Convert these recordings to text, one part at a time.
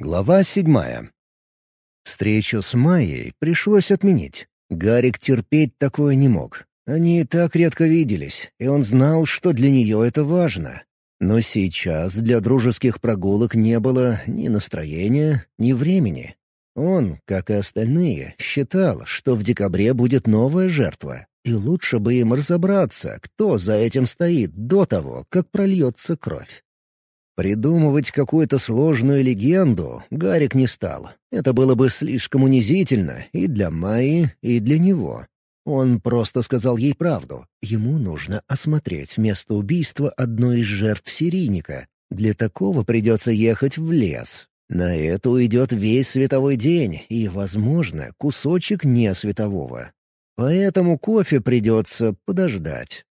Глава седьмая. Встречу с Майей пришлось отменить. Гарик терпеть такое не мог. Они так редко виделись, и он знал, что для нее это важно. Но сейчас для дружеских прогулок не было ни настроения, ни времени. Он, как и остальные, считал, что в декабре будет новая жертва, и лучше бы им разобраться, кто за этим стоит до того, как прольется кровь. Придумывать какую-то сложную легенду Гарик не стал. Это было бы слишком унизительно и для Майи, и для него. Он просто сказал ей правду. Ему нужно осмотреть место убийства одной из жертв серийника. Для такого придется ехать в лес. На это уйдет весь световой день и, возможно, кусочек не светового. Поэтому кофе придется подождать.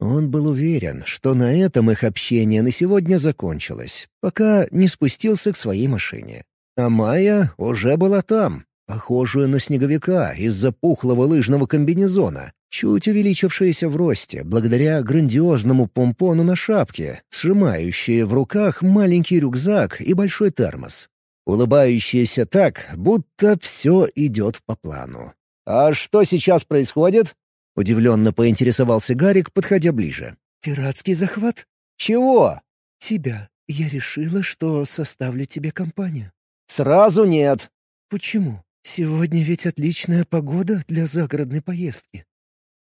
Он был уверен, что на этом их общение на сегодня закончилось, пока не спустился к своей машине. А Майя уже была там, похожую на снеговика из-за пухлого лыжного комбинезона, чуть увеличившаяся в росте благодаря грандиозному помпону на шапке, сжимающая в руках маленький рюкзак и большой термос. Улыбающаяся так, будто все идет по плану. «А что сейчас происходит?» — удивленно поинтересовался Гарик, подходя ближе. «Пиратский захват?» «Чего?» «Тебя. Я решила, что составлю тебе компанию». «Сразу нет». «Почему? Сегодня ведь отличная погода для загородной поездки».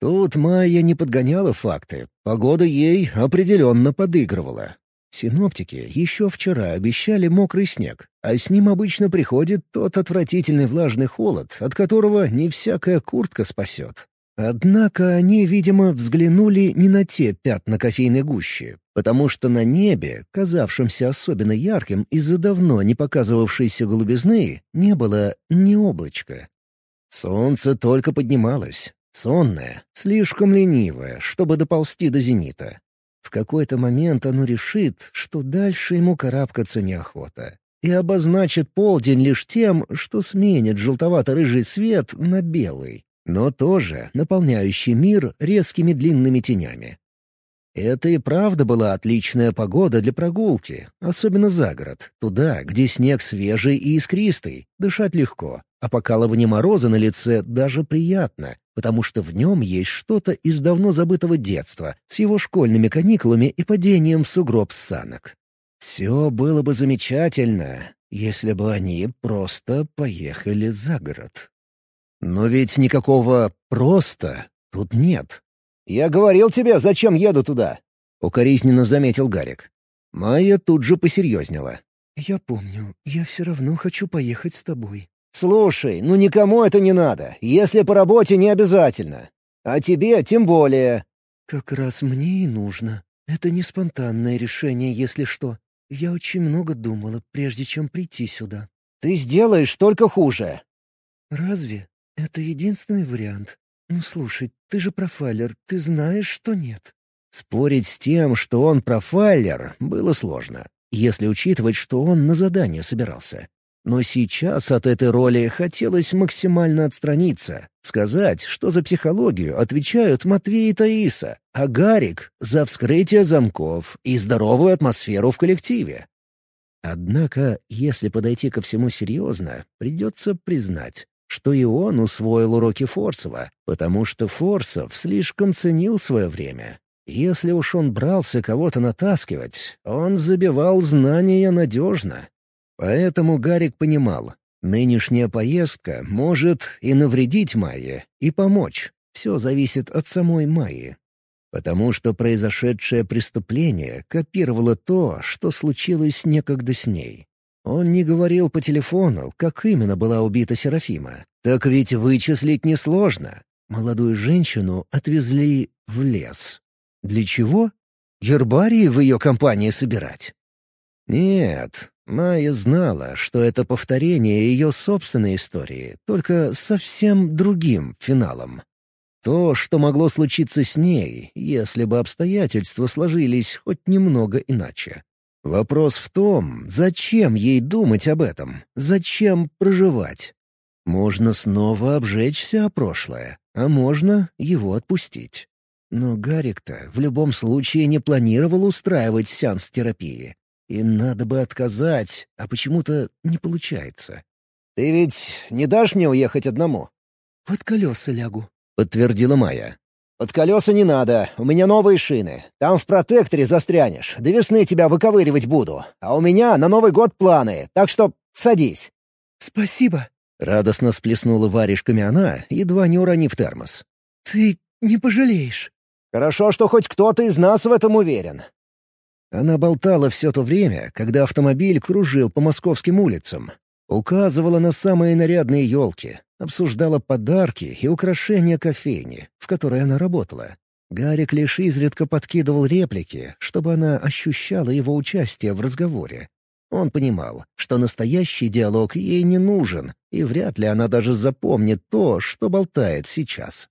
Тут Майя не подгоняла факты. Погода ей определенно подыгрывала. Синоптики еще вчера обещали мокрый снег, а с ним обычно приходит тот отвратительный влажный холод, от которого не всякая куртка спасет. Однако они, видимо, взглянули не на те пятна кофейной гущи, потому что на небе, казавшемся особенно ярким из-за давно не показывавшейся голубизны, не было ни облачка. Солнце только поднималось, сонное, слишком ленивое, чтобы доползти до зенита. В какой-то момент оно решит, что дальше ему карабкаться неохота, и обозначит полдень лишь тем, что сменит желтовато-рыжий свет на белый но тоже наполняющий мир резкими длинными тенями. Это и правда была отличная погода для прогулки, особенно за город, туда, где снег свежий и искристый, дышать легко, а покалывание мороза на лице даже приятно, потому что в нем есть что-то из давно забытого детства, с его школьными каникулами и падением в сугроб санок. Все было бы замечательно, если бы они просто поехали за город. Но ведь никакого «просто» тут нет. «Я говорил тебе, зачем еду туда?» — укоризненно заметил Гарик. Майя тут же посерьезнела. «Я помню. Я все равно хочу поехать с тобой». «Слушай, ну никому это не надо. Если по работе, не обязательно. А тебе тем более». «Как раз мне и нужно. Это не спонтанное решение, если что. Я очень много думала, прежде чем прийти сюда». «Ты сделаешь только хуже». «Разве? «Это единственный вариант. Ну слушай, ты же профайлер, ты знаешь, что нет». Спорить с тем, что он профайлер, было сложно, если учитывать, что он на задание собирался. Но сейчас от этой роли хотелось максимально отстраниться, сказать, что за психологию отвечают Матвей и Таиса, а Гарик — за вскрытие замков и здоровую атмосферу в коллективе. Однако, если подойти ко всему серьезно, придется признать, что и он усвоил уроки Форсова, потому что Форсов слишком ценил свое время. Если уж он брался кого-то натаскивать, он забивал знания надежно. Поэтому Гарик понимал, нынешняя поездка может и навредить Майе, и помочь. Все зависит от самой Майи. Потому что произошедшее преступление копировало то, что случилось некогда с ней. Он не говорил по телефону, как именно была убита Серафима. Так ведь вычислить несложно. Молодую женщину отвезли в лес. Для чего? Гербарии в ее компании собирать? Нет, Майя знала, что это повторение ее собственной истории, только совсем другим финалом. То, что могло случиться с ней, если бы обстоятельства сложились хоть немного иначе. Вопрос в том, зачем ей думать об этом? Зачем проживать? Можно снова обжечься о прошлое, а можно его отпустить. Но Гарик-то в любом случае не планировал устраивать сеанс терапии. И надо бы отказать, а почему-то не получается. «Ты ведь не дашь мне уехать одному?» «Под колеса лягу», — подтвердила Майя. «Под колеса не надо, у меня новые шины. Там в протекторе застрянешь, до весны тебя выковыривать буду. А у меня на Новый год планы, так что садись». «Спасибо», — радостно всплеснула варежками она, едва не уронив термос. «Ты не пожалеешь». «Хорошо, что хоть кто-то из нас в этом уверен». Она болтала все то время, когда автомобиль кружил по московским улицам. Указывала на самые нарядные елки, обсуждала подарки и украшения кофейни, в которой она работала. Гарик лишь изредка подкидывал реплики, чтобы она ощущала его участие в разговоре. Он понимал, что настоящий диалог ей не нужен, и вряд ли она даже запомнит то, что болтает сейчас.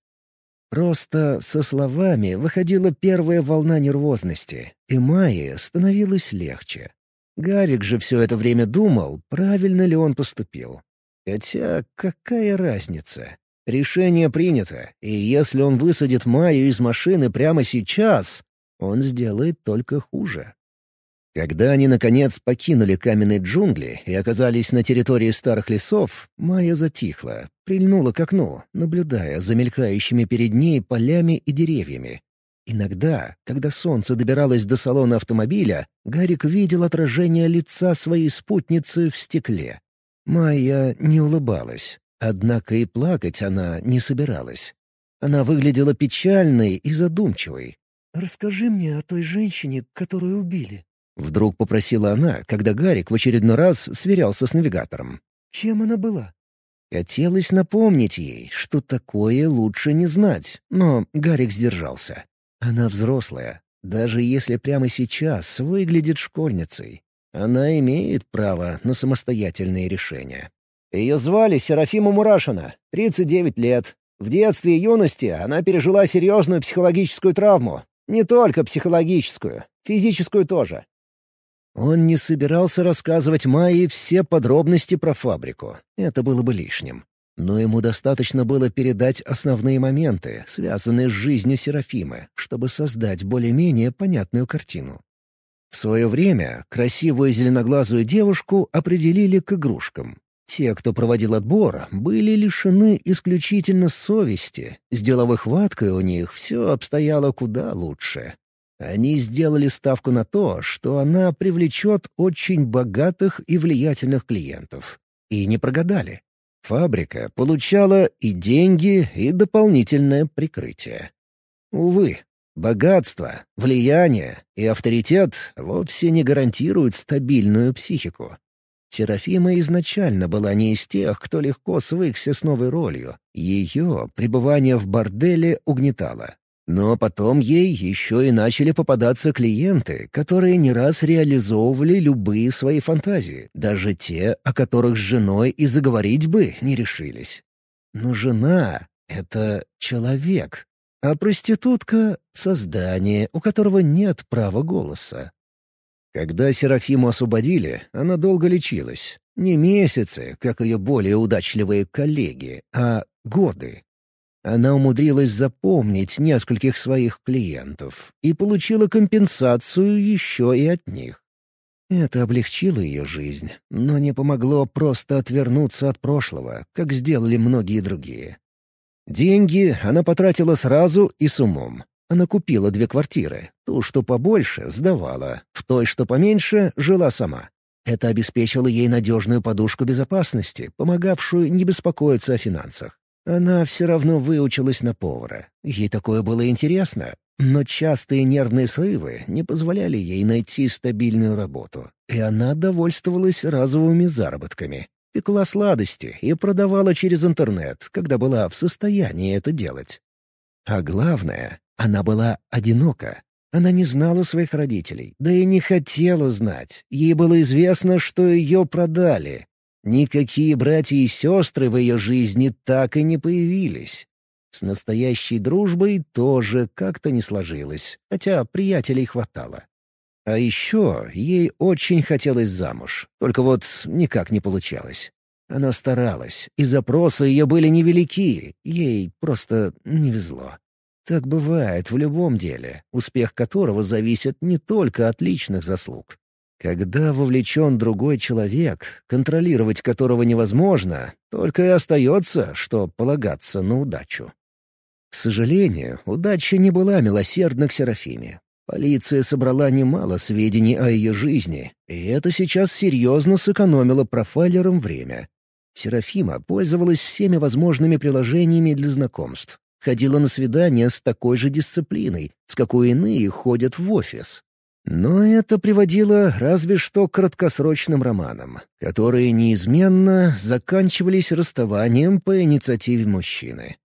Просто со словами выходила первая волна нервозности, и Майе становилось легче. Гарик же все это время думал, правильно ли он поступил. Хотя какая разница? Решение принято, и если он высадит Майю из машины прямо сейчас, он сделает только хуже. Когда они, наконец, покинули каменные джунгли и оказались на территории старых лесов, Майя затихла, прильнула к окну, наблюдая за мелькающими перед ней полями и деревьями. Иногда, когда солнце добиралось до салона автомобиля, Гарик видел отражение лица своей спутницы в стекле. Майя не улыбалась, однако и плакать она не собиралась. Она выглядела печальной и задумчивой. «Расскажи мне о той женщине, которую убили», — вдруг попросила она, когда Гарик в очередной раз сверялся с навигатором. «Чем она была?» Хотелось напомнить ей, что такое лучше не знать, но Гарик сдержался. Она взрослая, даже если прямо сейчас выглядит школьницей. Она имеет право на самостоятельные решения. Ее звали Серафима Мурашина, 39 лет. В детстве и юности она пережила серьезную психологическую травму. Не только психологическую, физическую тоже. Он не собирался рассказывать Майе все подробности про фабрику. Это было бы лишним. Но ему достаточно было передать основные моменты, связанные с жизнью Серафимы, чтобы создать более-менее понятную картину. В свое время красивую зеленоглазую девушку определили к игрушкам. Те, кто проводил отбор, были лишены исключительно совести. С деловой хваткой у них все обстояло куда лучше. Они сделали ставку на то, что она привлечет очень богатых и влиятельных клиентов. И не прогадали. Фабрика получала и деньги, и дополнительное прикрытие. Увы, Богатство, влияние и авторитет вовсе не гарантируют стабильную психику. Серафима изначально была не из тех, кто легко свыкся с новой ролью. Ее пребывание в борделе угнетало. Но потом ей еще и начали попадаться клиенты, которые не раз реализовывали любые свои фантазии, даже те, о которых с женой и заговорить бы не решились. Но жена — это человек, а проститутка — создание, у которого нет права голоса. Когда Серафиму освободили, она долго лечилась. Не месяцы, как ее более удачливые коллеги, а годы. Она умудрилась запомнить нескольких своих клиентов и получила компенсацию еще и от них. Это облегчило ее жизнь, но не помогло просто отвернуться от прошлого, как сделали многие другие. Деньги она потратила сразу и с умом. Она купила две квартиры. Ту, что побольше, сдавала. В той, что поменьше, жила сама. Это обеспечило ей надежную подушку безопасности, помогавшую не беспокоиться о финансах. Она все равно выучилась на повара. Ей такое было интересно, но частые нервные срывы не позволяли ей найти стабильную работу, и она довольствовалась разовыми заработками пекла сладости и продавала через интернет, когда была в состоянии это делать. А главное, она была одинока. Она не знала своих родителей, да и не хотела знать. Ей было известно, что ее продали. Никакие братья и сестры в ее жизни так и не появились. С настоящей дружбой тоже как-то не сложилось, хотя приятелей хватало. А еще ей очень хотелось замуж, только вот никак не получалось. Она старалась, и запросы ее были невелики, ей просто не везло. Так бывает в любом деле, успех которого зависит не только от личных заслуг. Когда вовлечен другой человек, контролировать которого невозможно, только и остается, что полагаться на удачу. К сожалению, удача не была милосердна к Серафиме. Полиция собрала немало сведений о ее жизни, и это сейчас серьезно сэкономило профайлерам время. Серафима пользовалась всеми возможными приложениями для знакомств. Ходила на свидания с такой же дисциплиной, с какой иные ходят в офис. Но это приводило разве что к краткосрочным романам, которые неизменно заканчивались расставанием по инициативе мужчины.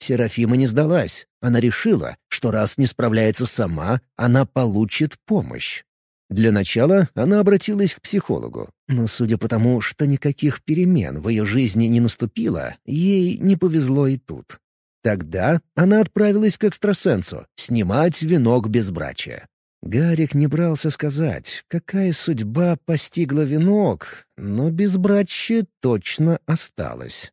Серафима не сдалась. Она решила, что раз не справляется сама, она получит помощь. Для начала она обратилась к психологу, но судя по тому, что никаких перемен в ее жизни не наступило, ей не повезло и тут. Тогда она отправилась к экстрасенсу снимать венок безбрачия. Гарик не брался сказать, какая судьба постигла венок, но безбрачие точно осталось.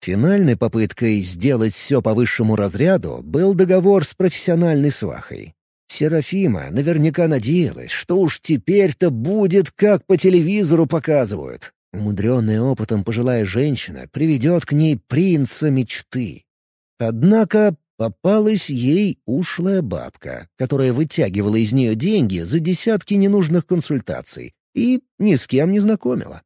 Финальной попыткой сделать все по высшему разряду был договор с профессиональной свахой. Серафима наверняка надеялась, что уж теперь-то будет, как по телевизору показывают. Умудренная опытом пожилая женщина приведет к ней принца мечты. Однако Попалась ей ушлая бабка, которая вытягивала из нее деньги за десятки ненужных консультаций и ни с кем не знакомила.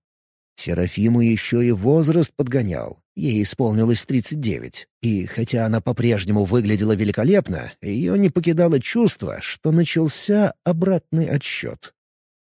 Серафиму еще и возраст подгонял. Ей исполнилось 39, и хотя она по-прежнему выглядела великолепно, ее не покидало чувство, что начался обратный отсчет.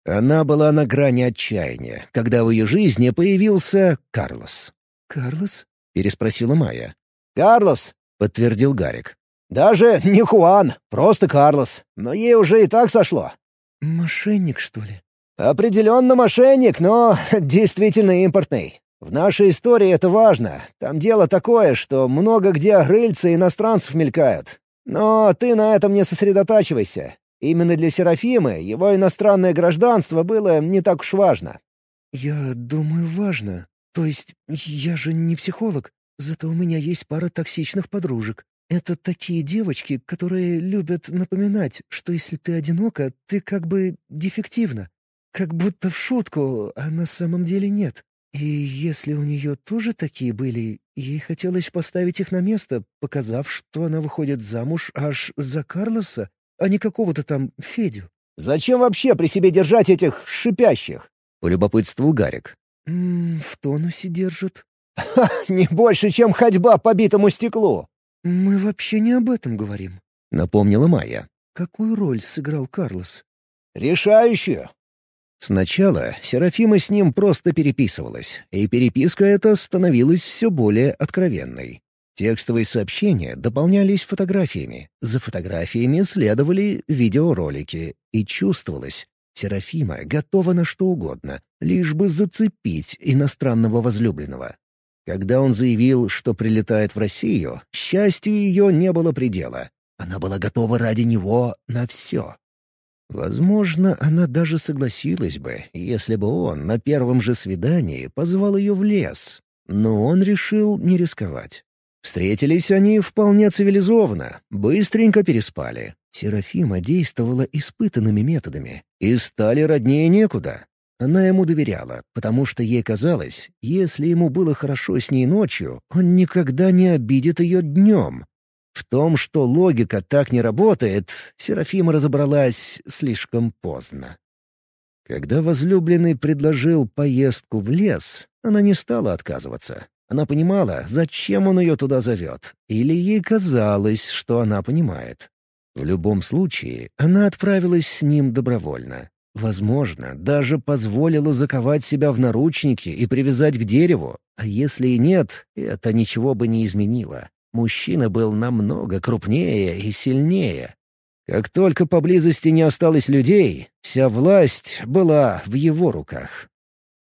Она была на грани отчаяния, когда в ее жизни появился Карлос. «Карлос?» — переспросила Майя. «Карлос! Подтвердил Гарик. «Даже не Хуан, просто Карлос. Но ей уже и так сошло». «Мошенник, что ли?» «Определенно мошенник, но действительно импортный. В нашей истории это важно. Там дело такое, что много где рыльцы иностранцев мелькают. Но ты на этом не сосредотачивайся. Именно для Серафимы его иностранное гражданство было не так уж важно». «Я думаю, важно. То есть я же не психолог. Зато у меня есть пара токсичных подружек. Это такие девочки, которые любят напоминать, что если ты одинока, ты как бы дефективна. Как будто в шутку, а на самом деле нет. И если у нее тоже такие были, ей хотелось поставить их на место, показав, что она выходит замуж аж за Карлоса, а не какого-то там Федю. «Зачем вообще при себе держать этих шипящих?» — полюбопытствовал Гарик. «М -м, «В тонусе держат», Ха, не больше, чем ходьба по битому стеклу. Мы вообще не об этом говорим, напомнила Майя. Какую роль сыграл Карлос? Решающую. Сначала Серафима с ним просто переписывалась, и переписка эта становилась все более откровенной. Текстовые сообщения дополнялись фотографиями, за фотографиями следовали видеоролики, и чувствовалось, Серафима готова на что угодно, лишь бы зацепить иностранного возлюбленного. Когда он заявил, что прилетает в Россию, счастью ее не было предела. Она была готова ради него на все. Возможно, она даже согласилась бы, если бы он на первом же свидании позвал ее в лес. Но он решил не рисковать. Встретились они вполне цивилизованно, быстренько переспали. Серафима действовала испытанными методами, и стали роднее некуда. Она ему доверяла, потому что ей казалось, если ему было хорошо с ней ночью, он никогда не обидит ее днем. В том, что логика так не работает, Серафима разобралась слишком поздно. Когда возлюбленный предложил поездку в лес, она не стала отказываться. Она понимала, зачем он ее туда зовет, или ей казалось, что она понимает. В любом случае, она отправилась с ним добровольно. Возможно, даже позволила заковать себя в наручники и привязать к дереву. А если и нет, это ничего бы не изменило. Мужчина был намного крупнее и сильнее. Как только поблизости не осталось людей, вся власть была в его руках.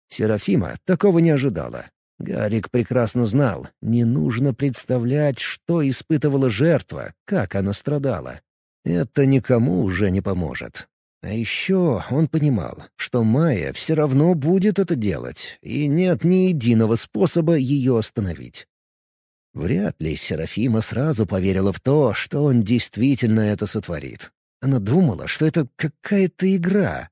Серафима такого не ожидала. Гарик прекрасно знал, не нужно представлять, что испытывала жертва, как она страдала. Это никому уже не поможет. А еще он понимал, что Майя все равно будет это делать, и нет ни единого способа ее остановить. Вряд ли Серафима сразу поверила в то, что он действительно это сотворит. Она думала, что это какая-то игра.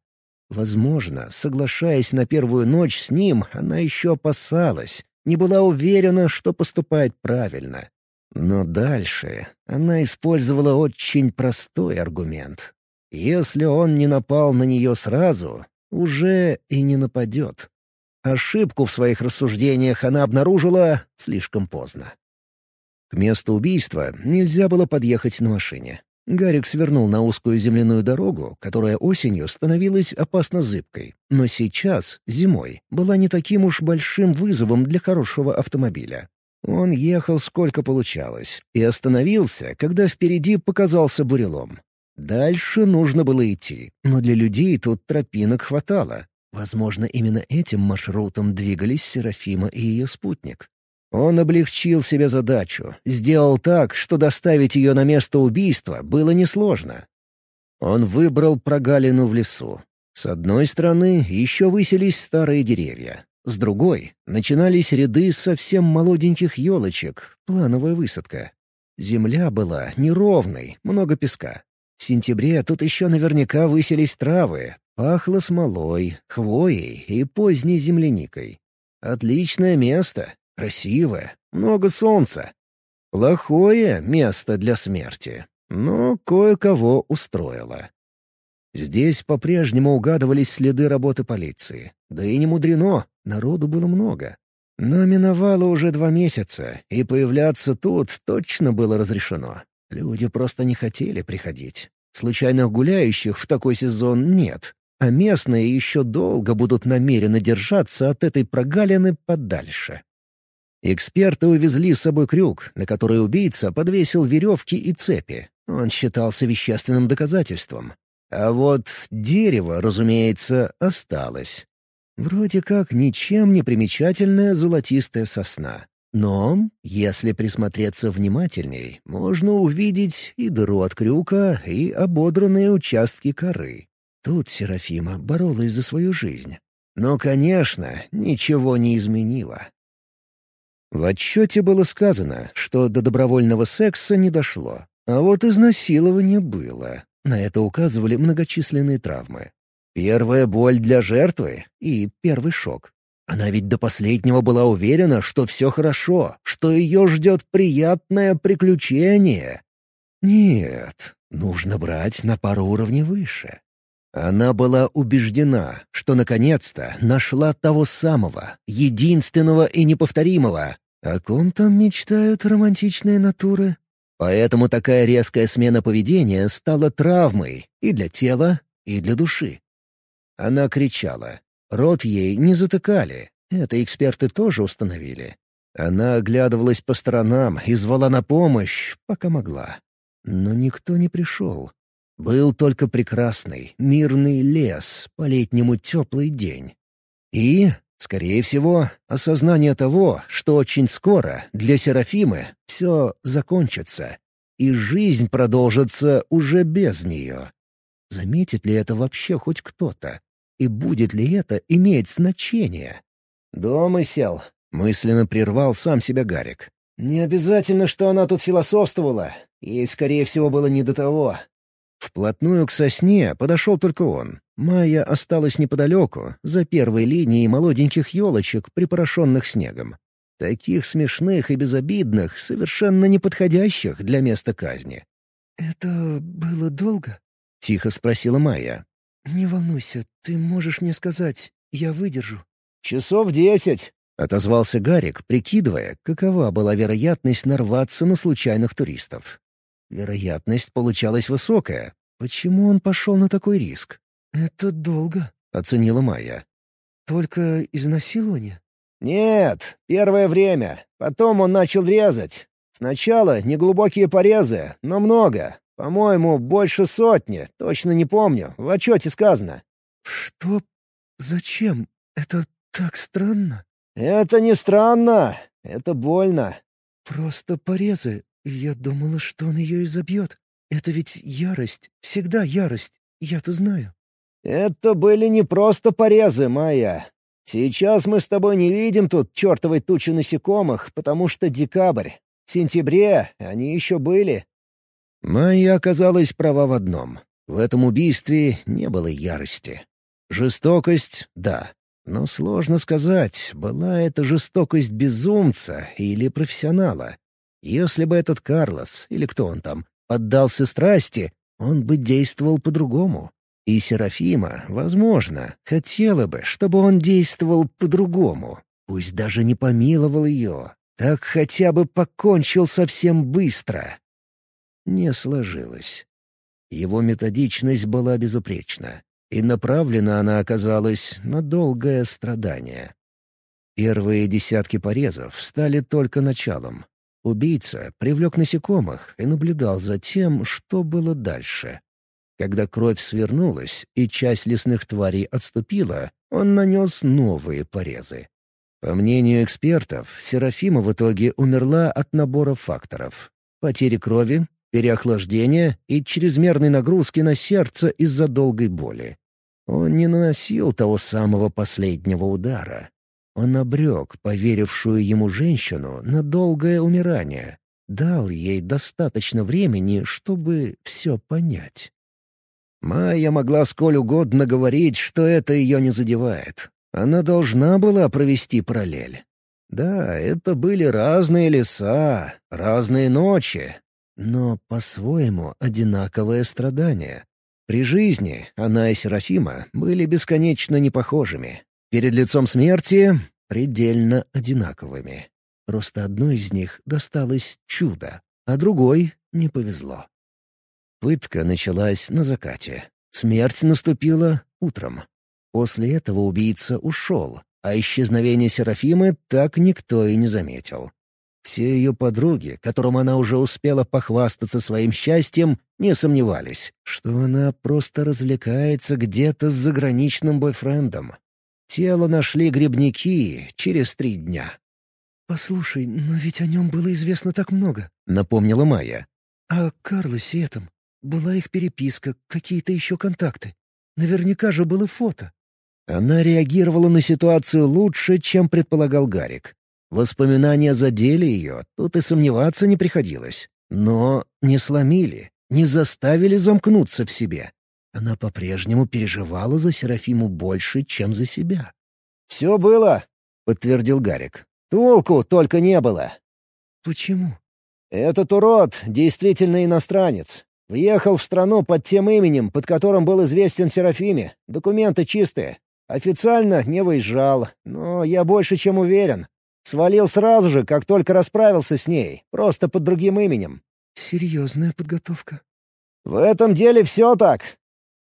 Возможно, соглашаясь на первую ночь с ним, она еще опасалась, не была уверена, что поступает правильно. Но дальше она использовала очень простой аргумент. Если он не напал на нее сразу, уже и не нападет. Ошибку в своих рассуждениях она обнаружила слишком поздно. К месту убийства нельзя было подъехать на машине. Гарик свернул на узкую земляную дорогу, которая осенью становилась опасно зыбкой, но сейчас, зимой, была не таким уж большим вызовом для хорошего автомобиля. Он ехал сколько получалось и остановился, когда впереди показался бурелом. Дальше нужно было идти, но для людей тут тропинок хватало. Возможно, именно этим маршрутом двигались Серафима и ее спутник. Он облегчил себе задачу, сделал так, что доставить ее на место убийства было несложно. Он выбрал прогалину в лесу. С одной стороны еще высились старые деревья, с другой начинались ряды совсем молоденьких елочек, плановая высадка. Земля была неровной, много песка. В сентябре тут еще наверняка высились травы, пахло смолой, хвоей и поздней земляникой. Отличное место, Красивое, много солнца. Плохое место для смерти, но кое-кого устроило. Здесь по-прежнему угадывались следы работы полиции. Да и не мудрено, народу было много. Но миновало уже два месяца, и появляться тут точно было разрешено. Люди просто не хотели приходить. Случайных гуляющих в такой сезон нет, а местные еще долго будут намеренно держаться от этой прогалины подальше. Эксперты увезли с собой крюк, на который убийца подвесил веревки и цепи. Он считался вещественным доказательством. А вот дерево, разумеется, осталось. Вроде как ничем не примечательная золотистая сосна. Но, если присмотреться внимательней, можно увидеть и дыру от крюка, и ободранные участки коры. Тут Серафима боролась за свою жизнь. Но, конечно, ничего не изменило. В отчете было сказано, что до добровольного секса не дошло, а вот изнасилование было. На это указывали многочисленные травмы. Первая боль для жертвы и первый шок. Она ведь до последнего была уверена, что все хорошо, что ее ждет приятное приключение. Нет, нужно брать на пару уровней выше. Она была убеждена, что наконец-то нашла того самого, единственного и неповторимого. О ком там мечтают романтичные натуры? Поэтому такая резкая смена поведения стала травмой и для тела, и для души. Она кричала. Рот ей не затыкали. Это эксперты тоже установили. Она оглядывалась по сторонам и звала на помощь, пока могла. Но никто не пришел. Был только прекрасный, мирный лес, по-летнему теплый день. И, скорее всего, осознание того, что очень скоро для Серафимы все закончится, и жизнь продолжится уже без нее. Заметит ли это вообще хоть кто-то? И будет ли это иметь значение? «Дома сел», — мысленно прервал сам себя Гарик. «Не обязательно, что она тут философствовала. Ей, скорее всего, было не до того. Вплотную к сосне подошел только он. Майя осталась неподалеку, за первой линией молоденьких елочек, припорошенных снегом. Таких смешных и безобидных, совершенно неподходящих для места казни. «Это было долго?» — тихо спросила Майя. «Не волнуйся, ты можешь мне сказать, я выдержу». «Часов десять», — отозвался Гарик, прикидывая, какова была вероятность нарваться на случайных туристов. Вероятность получалась высокая. Почему он пошел на такой риск? «Это долго», — оценила Майя. «Только изнасилование?» «Нет, первое время. Потом он начал резать. Сначала неглубокие порезы, но много. По-моему, больше сотни. Точно не помню. В отчете сказано». «Что? Зачем? Это так странно». «Это не странно. Это больно». «Просто порезы. Я думала, что он ее изобьет. Это ведь ярость, всегда ярость, я-то знаю». «Это были не просто порезы, Майя. Сейчас мы с тобой не видим тут чертовой тучи насекомых, потому что декабрь. В сентябре они еще были». Майя оказалась права в одном. В этом убийстве не было ярости. Жестокость — да. Но сложно сказать, была это жестокость безумца или профессионала. Если бы этот Карлос, или кто он там, поддался страсти, он бы действовал по-другому. И Серафима, возможно, хотела бы, чтобы он действовал по-другому. Пусть даже не помиловал ее, так хотя бы покончил совсем быстро. Не сложилось. Его методичность была безупречна, и направлена она оказалась на долгое страдание. Первые десятки порезов стали только началом. Убийца привлек насекомых и наблюдал за тем, что было дальше. Когда кровь свернулась и часть лесных тварей отступила, он нанес новые порезы. По мнению экспертов, Серафима в итоге умерла от набора факторов. Потери крови, переохлаждения и чрезмерной нагрузки на сердце из-за долгой боли. Он не наносил того самого последнего удара. Он обрек поверившую ему женщину на долгое умирание, дал ей достаточно времени, чтобы все понять. Майя могла сколь угодно говорить, что это ее не задевает. Она должна была провести параллель. Да, это были разные леса, разные ночи, но по-своему одинаковое страдание. При жизни она и Серафима были бесконечно непохожими. Перед лицом смерти — предельно одинаковыми. Просто одной из них досталось чудо, а другой не повезло. Пытка началась на закате. Смерть наступила утром. После этого убийца ушел, а исчезновение Серафимы так никто и не заметил. Все ее подруги, которым она уже успела похвастаться своим счастьем, не сомневались, что она просто развлекается где-то с заграничным бойфрендом. Тело нашли грибники через три дня. «Послушай, но ведь о нем было известно так много», — напомнила Майя. «О Карлосе этом. Была их переписка, какие-то еще контакты. Наверняка же было фото». Она реагировала на ситуацию лучше, чем предполагал Гарик. Воспоминания задели ее, тут и сомневаться не приходилось. Но не сломили, не заставили замкнуться в себе. Она по-прежнему переживала за Серафиму больше, чем за себя. «Все было», — подтвердил Гарик. «Толку только не было». «Почему?» «Этот урод действительно иностранец. Въехал в страну под тем именем, под которым был известен Серафиме. Документы чистые. Официально не выезжал, но я больше чем уверен. Свалил сразу же, как только расправился с ней, просто под другим именем. Серьезная подготовка. В этом деле все так.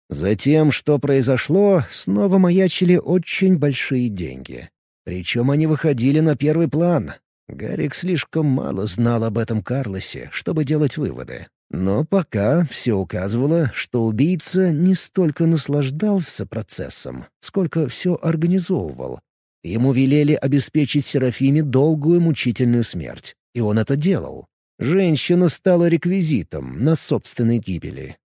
Затем, что произошло, снова маячили очень большие деньги. Причем они выходили на первый план. Гарик слишком мало знал об этом Карлосе, чтобы делать выводы. Но пока все указывало, что убийца не столько наслаждался процессом, сколько все организовывал, Ему велели обеспечить Серафиме долгую мучительную смерть, и он это делал. Женщина стала реквизитом на собственной гибели.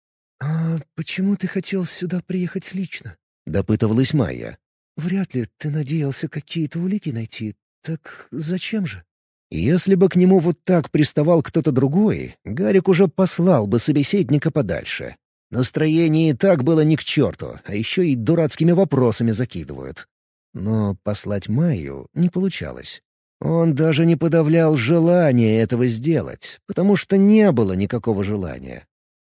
«А почему ты хотел сюда приехать лично?» — допытывалась Майя. «Вряд ли ты надеялся какие-то улики найти. Так зачем же?» Если бы к нему вот так приставал кто-то другой, Гарик уже послал бы собеседника подальше. Настроение и так было ни к черту, а еще и дурацкими вопросами закидывают. Но послать Майю не получалось. Он даже не подавлял желание этого сделать, потому что не было никакого желания.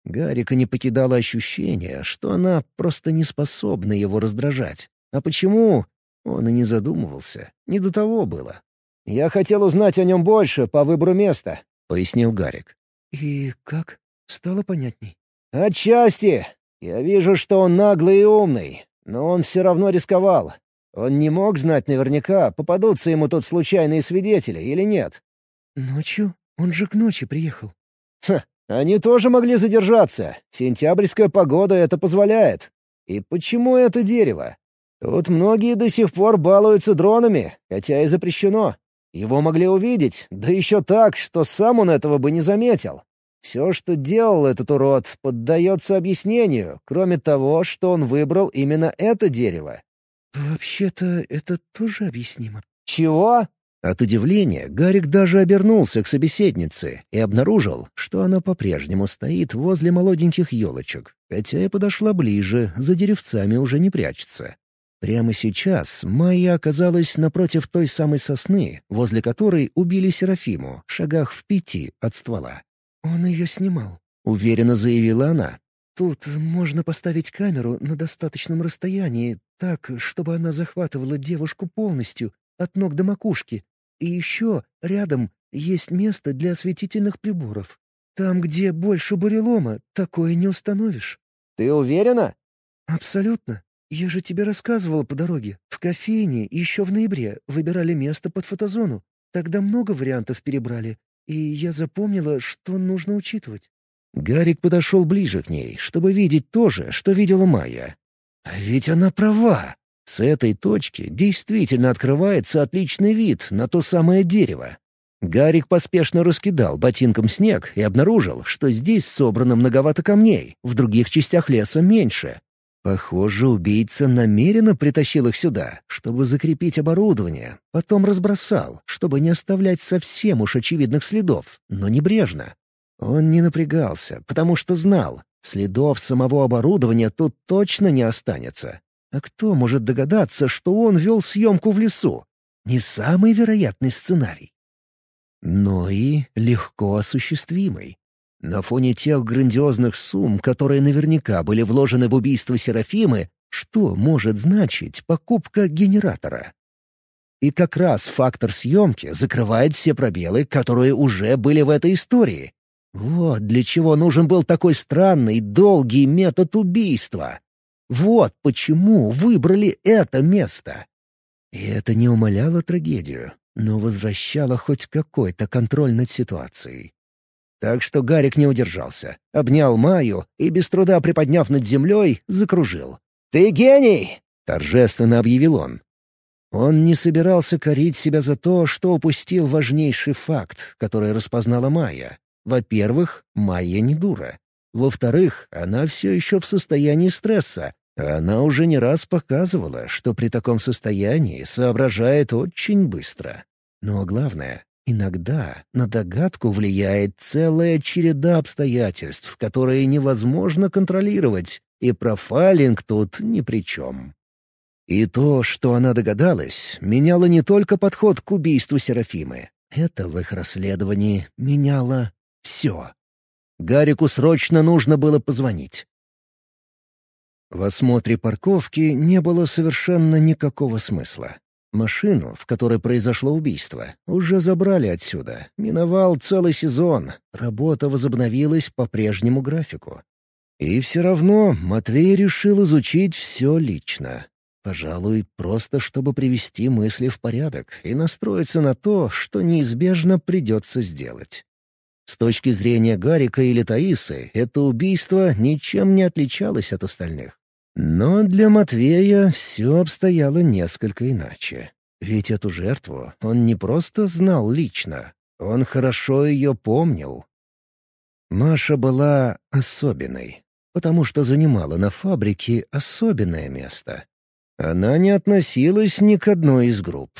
Гарика не покидало ощущение, что она просто не способна его раздражать. А почему? Он и не задумывался. Не до того было. «Я хотел узнать о нем больше по выбору места», — пояснил Гарик. «И как? Стало понятней?» «Отчасти. Я вижу, что он наглый и умный, но он все равно рисковал. Он не мог знать наверняка, попадутся ему тут случайные свидетели или нет. «Ночью? Он же к ночи приехал». «Ха, они тоже могли задержаться. Сентябрьская погода это позволяет. И почему это дерево? Тут многие до сих пор балуются дронами, хотя и запрещено. Его могли увидеть, да еще так, что сам он этого бы не заметил. Все, что делал этот урод, поддается объяснению, кроме того, что он выбрал именно это дерево. «Вообще-то это тоже объяснимо». «Чего?» От удивления Гарик даже обернулся к собеседнице и обнаружил, что она по-прежнему стоит возле молоденьких елочек, хотя и подошла ближе, за деревцами уже не прячется. Прямо сейчас Майя оказалась напротив той самой сосны, возле которой убили Серафиму, шагах в пяти от ствола. «Он ее снимал», — уверенно заявила она. «Тут можно поставить камеру на достаточном расстоянии, так, чтобы она захватывала девушку полностью, от ног до макушки, и еще рядом есть место для осветительных приборов. Там, где больше бурелома, такое не установишь». «Ты уверена?» «Абсолютно. Я же тебе рассказывала по дороге. В кофейне еще в ноябре выбирали место под фотозону. Тогда много вариантов перебрали, и я запомнила, что нужно учитывать». Гарик подошел ближе к ней, чтобы видеть то же, что видела Майя. А ведь она права. С этой точки действительно открывается отличный вид на то самое дерево. Гарик поспешно раскидал ботинком снег и обнаружил, что здесь собрано многовато камней, в других частях леса меньше. Похоже, убийца намеренно притащил их сюда, чтобы закрепить оборудование, потом разбросал, чтобы не оставлять совсем уж очевидных следов, но небрежно. Он не напрягался, потому что знал, следов самого оборудования тут точно не останется. А кто может догадаться, что он вел съемку в лесу? Не самый вероятный сценарий. Но и легко осуществимый. На фоне тех грандиозных сумм, которые наверняка были вложены в убийство Серафимы, что может значить покупка генератора? И как раз фактор съемки закрывает все пробелы, которые уже были в этой истории. Вот для чего нужен был такой странный, долгий метод убийства. Вот почему выбрали это место. И это не умаляло трагедию, но возвращало хоть какой-то контроль над ситуацией. Так что Гарик не удержался, обнял Маю и, без труда приподняв над землей, закружил. «Ты гений!» — торжественно объявил он. Он не собирался корить себя за то, что упустил важнейший факт, который распознала Майя. Во-первых, Майя не дура. Во-вторых, она все еще в состоянии стресса, она уже не раз показывала, что при таком состоянии соображает очень быстро. Но главное, иногда на догадку влияет целая череда обстоятельств, которые невозможно контролировать, и профайлинг тут ни при чем. И то, что она догадалась, меняло не только подход к убийству Серафимы. Это в их расследовании меняло все. Гарику срочно нужно было позвонить. В осмотре парковки не было совершенно никакого смысла. Машину, в которой произошло убийство, уже забрали отсюда. Миновал целый сезон. Работа возобновилась по прежнему графику. И все равно Матвей решил изучить все лично. Пожалуй, просто чтобы привести мысли в порядок и настроиться на то, что неизбежно придется сделать. С точки зрения Гарика или Таисы, это убийство ничем не отличалось от остальных. Но для Матвея все обстояло несколько иначе. Ведь эту жертву он не просто знал лично, он хорошо ее помнил. Маша была особенной, потому что занимала на фабрике особенное место. Она не относилась ни к одной из групп,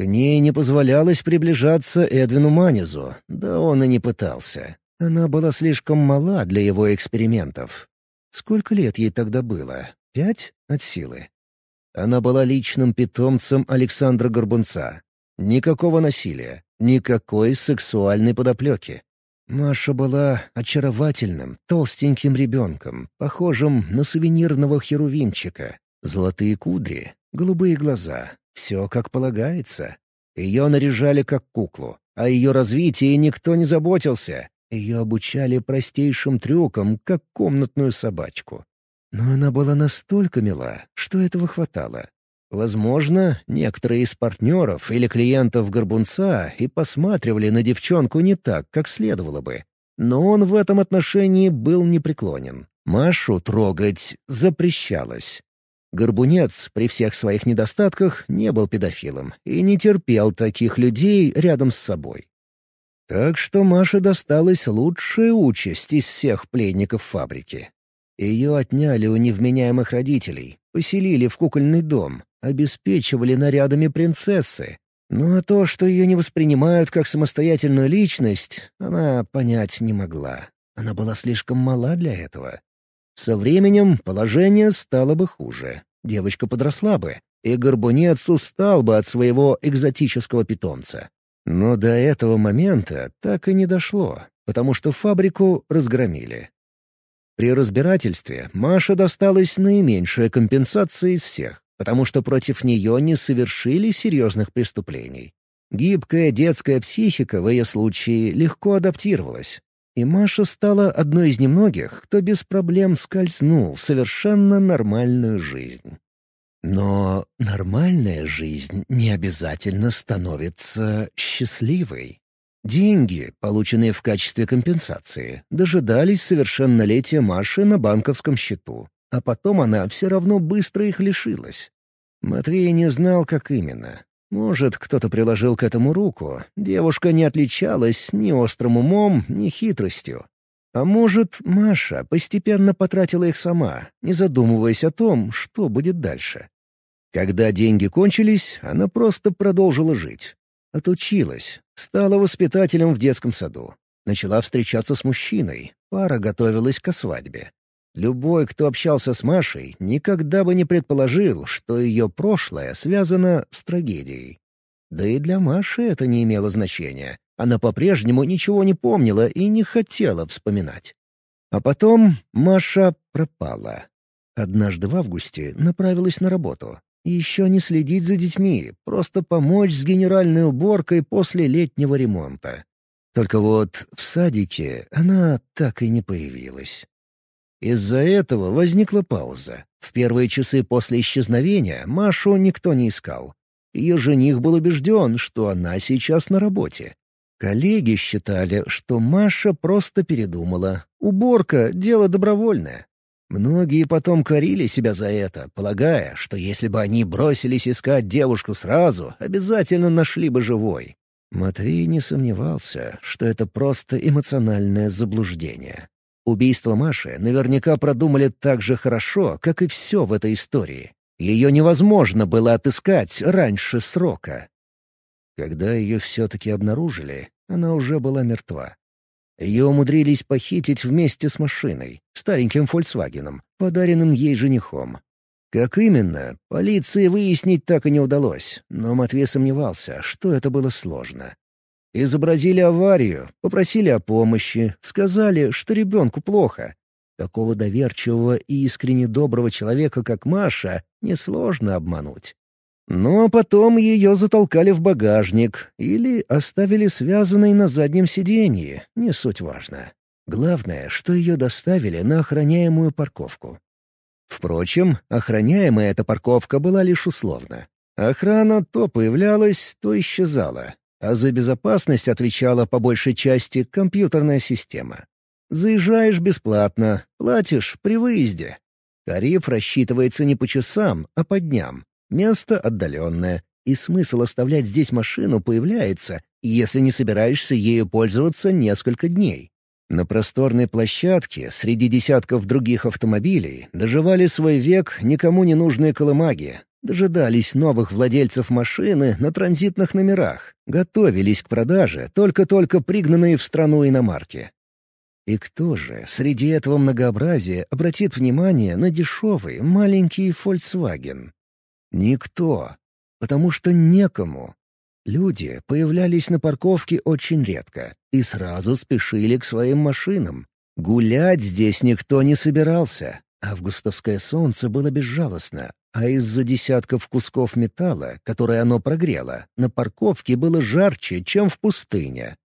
к ней не позволялось приближаться Эдвину Манизу, да он и не пытался. Она была слишком мала для его экспериментов. Сколько лет ей тогда было? Пять от силы. Она была личным питомцем Александра Горбунца. Никакого насилия, никакой сексуальной подоплеки. Маша была очаровательным, толстеньким ребенком, похожим на сувенирного херувимчика. Золотые кудри, голубые глаза, все как полагается. Ее наряжали как куклу, о ее развитии никто не заботился. Ее обучали простейшим трюкам, как комнатную собачку. Но она была настолько мила, что этого хватало. Возможно, некоторые из партнеров или клиентов Горбунца и посматривали на девчонку не так, как следовало бы. Но он в этом отношении был непреклонен. Машу трогать запрещалось. Горбунец при всех своих недостатках не был педофилом и не терпел таких людей рядом с собой. Так что Маше досталась лучшая участь из всех пленников фабрики. Ее отняли у невменяемых родителей, поселили в кукольный дом, обеспечивали нарядами принцессы. Но то, что ее не воспринимают как самостоятельную личность, она понять не могла. Она была слишком мала для этого. Со временем положение стало бы хуже. Девочка подросла бы, и горбунец устал бы от своего экзотического питомца. Но до этого момента так и не дошло, потому что фабрику разгромили. При разбирательстве Маша досталась наименьшая компенсация из всех, потому что против нее не совершили серьезных преступлений. Гибкая детская психика в ее случае легко адаптировалась, и Маша стала одной из немногих, кто без проблем скользнул в совершенно нормальную жизнь. Но нормальная жизнь не обязательно становится счастливой. Деньги, полученные в качестве компенсации, дожидались совершеннолетия Маши на банковском счету, а потом она все равно быстро их лишилась. Матвей не знал, как именно. Может, кто-то приложил к этому руку. Девушка не отличалась ни острым умом, ни хитростью. А может, Маша постепенно потратила их сама, не задумываясь о том, что будет дальше. Когда деньги кончились, она просто продолжила жить. Отучилась, стала воспитателем в детском саду. Начала встречаться с мужчиной, пара готовилась к свадьбе. Любой, кто общался с Машей, никогда бы не предположил, что ее прошлое связано с трагедией. Да и для Маши это не имело значения. Она по-прежнему ничего не помнила и не хотела вспоминать. А потом Маша пропала. Однажды в августе направилась на работу. Еще не следить за детьми, просто помочь с генеральной уборкой после летнего ремонта. Только вот в садике она так и не появилась. Из-за этого возникла пауза. В первые часы после исчезновения Машу никто не искал. Ее жених был убежден, что она сейчас на работе. Коллеги считали, что Маша просто передумала. Уборка — дело добровольное. Многие потом корили себя за это, полагая, что если бы они бросились искать девушку сразу, обязательно нашли бы живой. Матвей не сомневался, что это просто эмоциональное заблуждение. Убийство Маши наверняка продумали так же хорошо, как и все в этой истории. Ее невозможно было отыскать раньше срока. Когда ее все-таки обнаружили, она уже была мертва. Ее умудрились похитить вместе с машиной, стареньким «Фольксвагеном», подаренным ей женихом. Как именно, полиции выяснить так и не удалось, но Матвей сомневался, что это было сложно. Изобразили аварию, попросили о помощи, сказали, что ребенку плохо. Такого доверчивого и искренне доброго человека, как Маша, несложно обмануть. Но потом ее затолкали в багажник или оставили связанной на заднем сиденье, не суть важно. Главное, что ее доставили на охраняемую парковку. Впрочем, охраняемая эта парковка была лишь условно. Охрана то появлялась, то исчезала, а за безопасность отвечала по большей части компьютерная система. Заезжаешь бесплатно, платишь при выезде. Тариф рассчитывается не по часам, а по дням. Место отдаленное, и смысл оставлять здесь машину появляется, если не собираешься ею пользоваться несколько дней. На просторной площадке среди десятков других автомобилей доживали свой век никому не нужные колымаги, дожидались новых владельцев машины на транзитных номерах, готовились к продаже, только-только пригнанные в страну иномарки. И кто же среди этого многообразия обратит внимание на дешевый маленький Volkswagen? Никто. Потому что некому. Люди появлялись на парковке очень редко и сразу спешили к своим машинам. Гулять здесь никто не собирался. Августовское солнце было безжалостно, а из-за десятков кусков металла, которые оно прогрело, на парковке было жарче, чем в пустыне.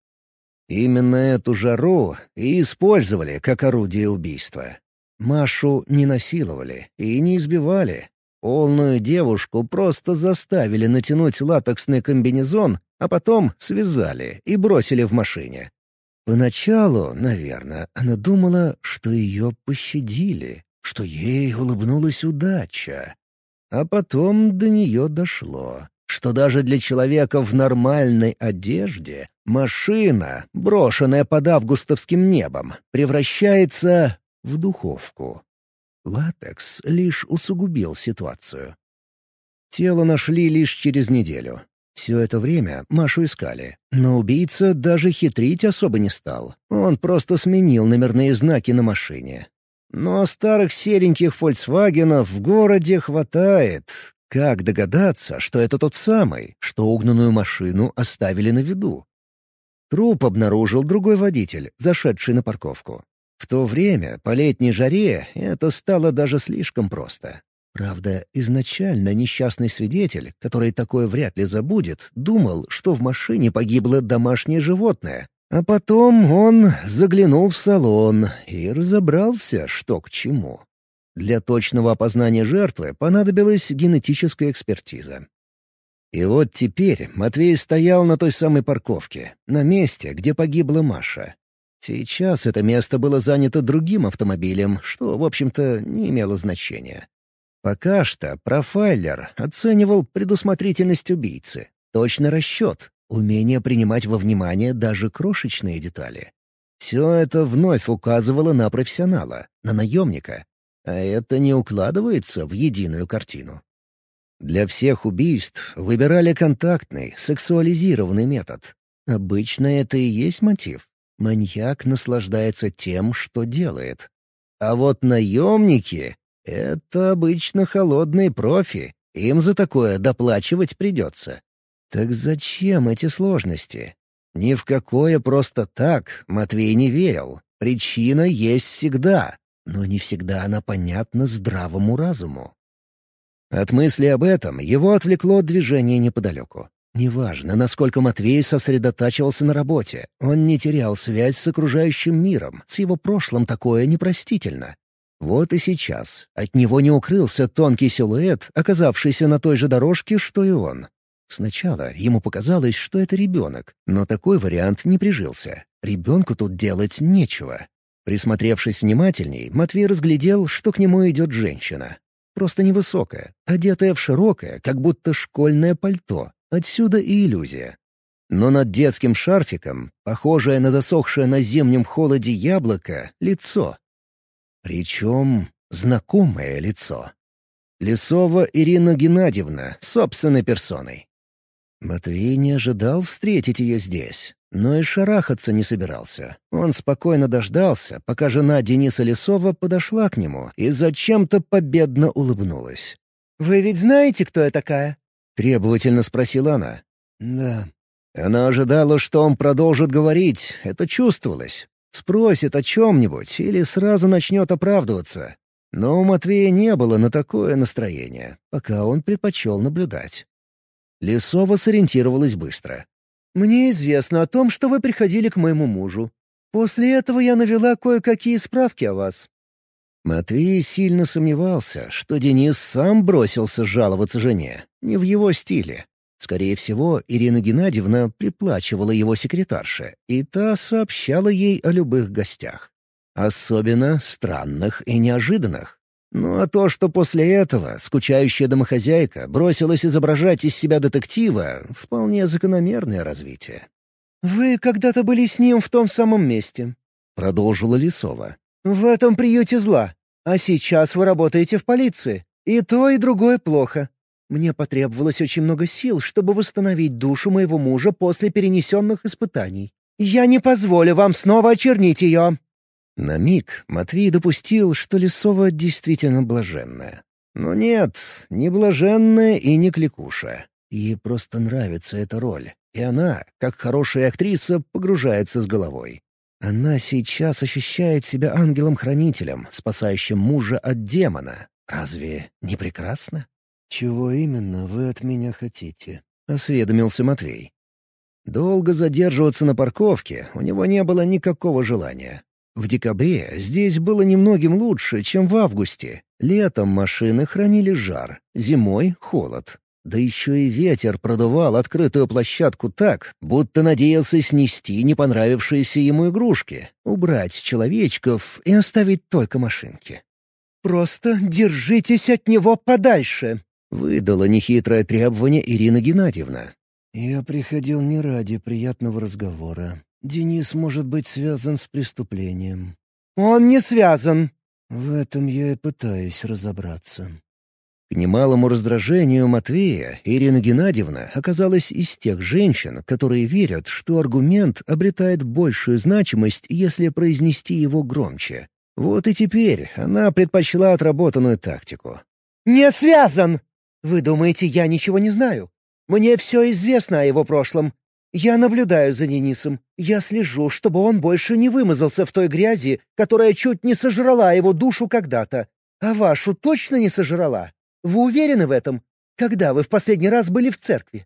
Именно эту жару и использовали как орудие убийства. Машу не насиловали и не избивали, Полную девушку просто заставили натянуть латексный комбинезон, а потом связали и бросили в машине. Поначалу, наверное, она думала, что ее пощадили, что ей улыбнулась удача. А потом до нее дошло, что даже для человека в нормальной одежде машина, брошенная под августовским небом, превращается в духовку. Латекс лишь усугубил ситуацию. Тело нашли лишь через неделю. Все это время Машу искали, но убийца даже хитрить особо не стал. Он просто сменил номерные знаки на машине. Но старых сереньких «Фольксвагенов» в городе хватает. Как догадаться, что это тот самый, что угнанную машину оставили на виду? Труп обнаружил другой водитель, зашедший на парковку. В то время, по летней жаре, это стало даже слишком просто. Правда, изначально несчастный свидетель, который такое вряд ли забудет, думал, что в машине погибло домашнее животное. А потом он заглянул в салон и разобрался, что к чему. Для точного опознания жертвы понадобилась генетическая экспертиза. И вот теперь Матвей стоял на той самой парковке, на месте, где погибла Маша. Сейчас это место было занято другим автомобилем, что, в общем-то, не имело значения. Пока что профайлер оценивал предусмотрительность убийцы, точный расчет, умение принимать во внимание даже крошечные детали. Все это вновь указывало на профессионала, на наемника, а это не укладывается в единую картину. Для всех убийств выбирали контактный, сексуализированный метод. Обычно это и есть мотив. Маньяк наслаждается тем, что делает. А вот наемники это обычно холодные профи, им за такое доплачивать придется. Так зачем эти сложности? Ни в какое просто так Матвей не верил. Причина есть всегда, но не всегда она понятна здравому разуму. От мысли об этом его отвлекло движение неподалеку. Неважно, насколько Матвей сосредотачивался на работе, он не терял связь с окружающим миром, с его прошлым такое непростительно. Вот и сейчас. От него не укрылся тонкий силуэт, оказавшийся на той же дорожке, что и он. Сначала ему показалось, что это ребенок, но такой вариант не прижился. Ребенку тут делать нечего. Присмотревшись внимательней, Матвей разглядел, что к нему идет женщина. Просто невысокая, одетая в широкое, как будто школьное пальто. Отсюда и иллюзия. Но над детским шарфиком, похожее на засохшее на зимнем холоде яблоко, лицо. Причем знакомое лицо. Лесова Ирина Геннадьевна, собственной персоной. Матвей не ожидал встретить ее здесь, но и шарахаться не собирался. Он спокойно дождался, пока жена Дениса Лесова подошла к нему и зачем-то победно улыбнулась. «Вы ведь знаете, кто я такая?» — требовательно спросила она. «Да». Она ожидала, что он продолжит говорить, это чувствовалось. Спросит о чем-нибудь или сразу начнет оправдываться. Но у Матвея не было на такое настроение, пока он предпочел наблюдать. Лесова сориентировалась быстро. «Мне известно о том, что вы приходили к моему мужу. После этого я навела кое-какие справки о вас». Матвей сильно сомневался, что Денис сам бросился жаловаться жене. Не в его стиле. Скорее всего, Ирина Геннадьевна приплачивала его секретарше, и та сообщала ей о любых гостях. Особенно странных и неожиданных. Ну а то, что после этого скучающая домохозяйка бросилась изображать из себя детектива, вполне закономерное развитие. «Вы когда-то были с ним в том самом месте», — продолжила Лисова. «В этом приюте зла. А сейчас вы работаете в полиции. И то, и другое плохо. Мне потребовалось очень много сил, чтобы восстановить душу моего мужа после перенесенных испытаний. Я не позволю вам снова очернить ее!» На миг Матвей допустил, что Лисова действительно блаженная. Но нет, не блаженная и не кликуша. Ей просто нравится эта роль, и она, как хорошая актриса, погружается с головой. Она сейчас ощущает себя ангелом-хранителем, спасающим мужа от демона. Разве не прекрасно? «Чего именно вы от меня хотите?» — осведомился Матвей. Долго задерживаться на парковке у него не было никакого желания. В декабре здесь было немногим лучше, чем в августе. Летом машины хранили жар, зимой — холод. Да еще и ветер продувал открытую площадку так, будто надеялся снести не понравившиеся ему игрушки, убрать человечков и оставить только машинки. «Просто держитесь от него подальше!» Выдала нехитрое требование Ирина Геннадьевна. «Я приходил не ради приятного разговора. Денис может быть связан с преступлением». «Он не связан!» «В этом я и пытаюсь разобраться». К немалому раздражению Матвея Ирина Геннадьевна оказалась из тех женщин, которые верят, что аргумент обретает большую значимость, если произнести его громче. Вот и теперь она предпочла отработанную тактику. «Не связан! Вы думаете, я ничего не знаю? Мне все известно о его прошлом. Я наблюдаю за Денисом. Я слежу, чтобы он больше не вымазался в той грязи, которая чуть не сожрала его душу когда-то. А вашу точно не сожрала? Вы уверены в этом? Когда вы в последний раз были в церкви?»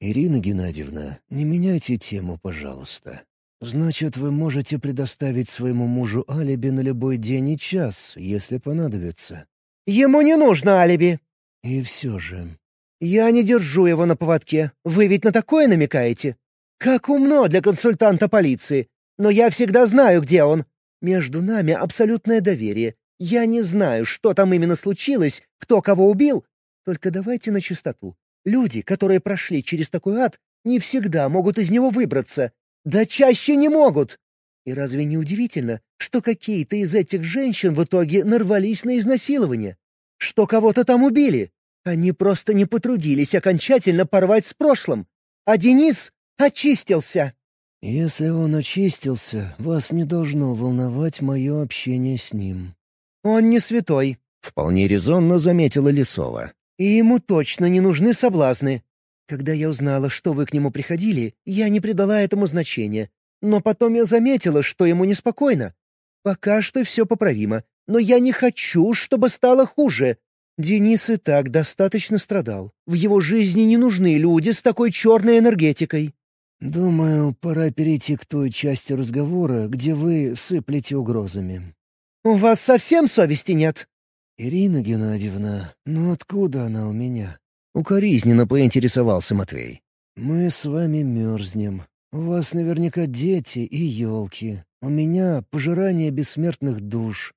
«Ирина Геннадьевна, не меняйте тему, пожалуйста. Значит, вы можете предоставить своему мужу алиби на любой день и час, если понадобится». «Ему не нужно алиби». «И все же...» «Я не держу его на поводке. Вы ведь на такое намекаете? Как умно для консультанта полиции. Но я всегда знаю, где он. Между нами абсолютное доверие. Я не знаю, что там именно случилось, кто кого убил. Только давайте на чистоту. Люди, которые прошли через такой ад, не всегда могут из него выбраться. Да чаще не могут. И разве не удивительно, что какие-то из этих женщин в итоге нарвались на изнасилование? Что кого-то там убили? Они просто не потрудились окончательно порвать с прошлым. А Денис очистился. «Если он очистился, вас не должно волновать мое общение с ним», «Он не святой», — вполне резонно заметила Лисова. «И ему точно не нужны соблазны. Когда я узнала, что вы к нему приходили, я не придала этому значения. Но потом я заметила, что ему неспокойно. Пока что все поправимо, но я не хочу, чтобы стало хуже. Денис и так достаточно страдал. В его жизни не нужны люди с такой черной энергетикой». «Думаю, пора перейти к той части разговора, где вы сыплете угрозами», «У вас совсем совести нет?» «Ирина Геннадьевна, ну откуда она у меня?» Укоризненно поинтересовался Матвей. «Мы с вами мерзнем. У вас наверняка дети и елки. У меня пожирание бессмертных душ.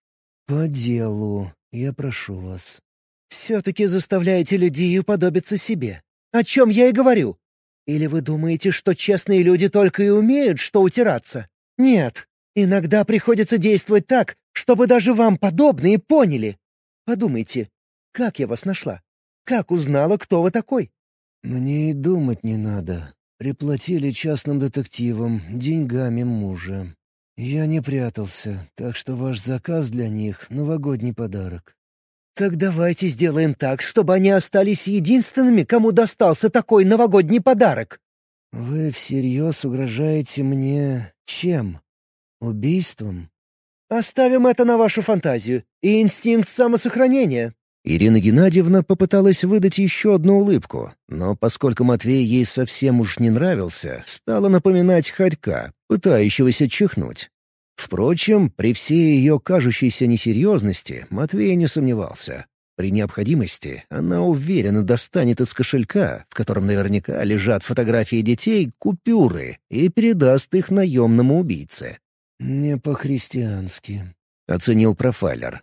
По делу, я прошу вас». «Все-таки заставляете людей уподобиться себе. О чем я и говорю. Или вы думаете, что честные люди только и умеют, что утираться? Нет, Иногда приходится действовать так, чтобы даже вам подобные поняли. Подумайте, как я вас нашла? Как узнала, кто вы такой?» «Мне и думать не надо. Приплатили частным детективам, деньгами мужа. Я не прятался, так что ваш заказ для них — новогодний подарок». «Так давайте сделаем так, чтобы они остались единственными, кому достался такой новогодний подарок». «Вы всерьез угрожаете мне чем?» Убийством? Оставим это на вашу фантазию и инстинкт самосохранения. Ирина Геннадьевна попыталась выдать еще одну улыбку, но поскольку Матвей ей совсем уж не нравился, стала напоминать хорька, пытающегося чихнуть. Впрочем, при всей ее кажущейся несерьезности Матвей не сомневался. При необходимости она уверенно достанет из кошелька, в котором наверняка лежат фотографии детей, купюры и передаст их наемному убийце. «Не по-христиански», — оценил профайлер.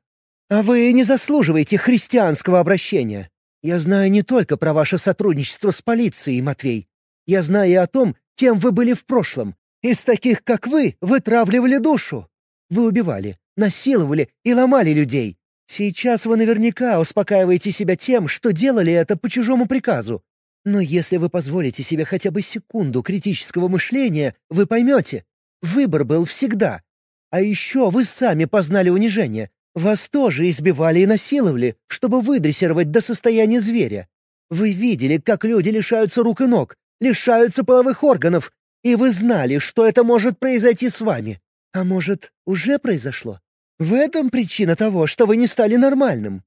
«А вы не заслуживаете христианского обращения. Я знаю не только про ваше сотрудничество с полицией, Матвей. Я знаю и о том, кем вы были в прошлом. Из таких, как вы, вытравливали душу. Вы убивали, насиловали и ломали людей. Сейчас вы наверняка успокаиваете себя тем, что делали это по чужому приказу. Но если вы позволите себе хотя бы секунду критического мышления, вы поймете, Выбор был всегда. А еще вы сами познали унижение. Вас тоже избивали и насиловали, чтобы выдрессировать до состояния зверя. Вы видели, как люди лишаются рук и ног, лишаются половых органов, и вы знали, что это может произойти с вами. А может, уже произошло? В этом причина того, что вы не стали нормальным».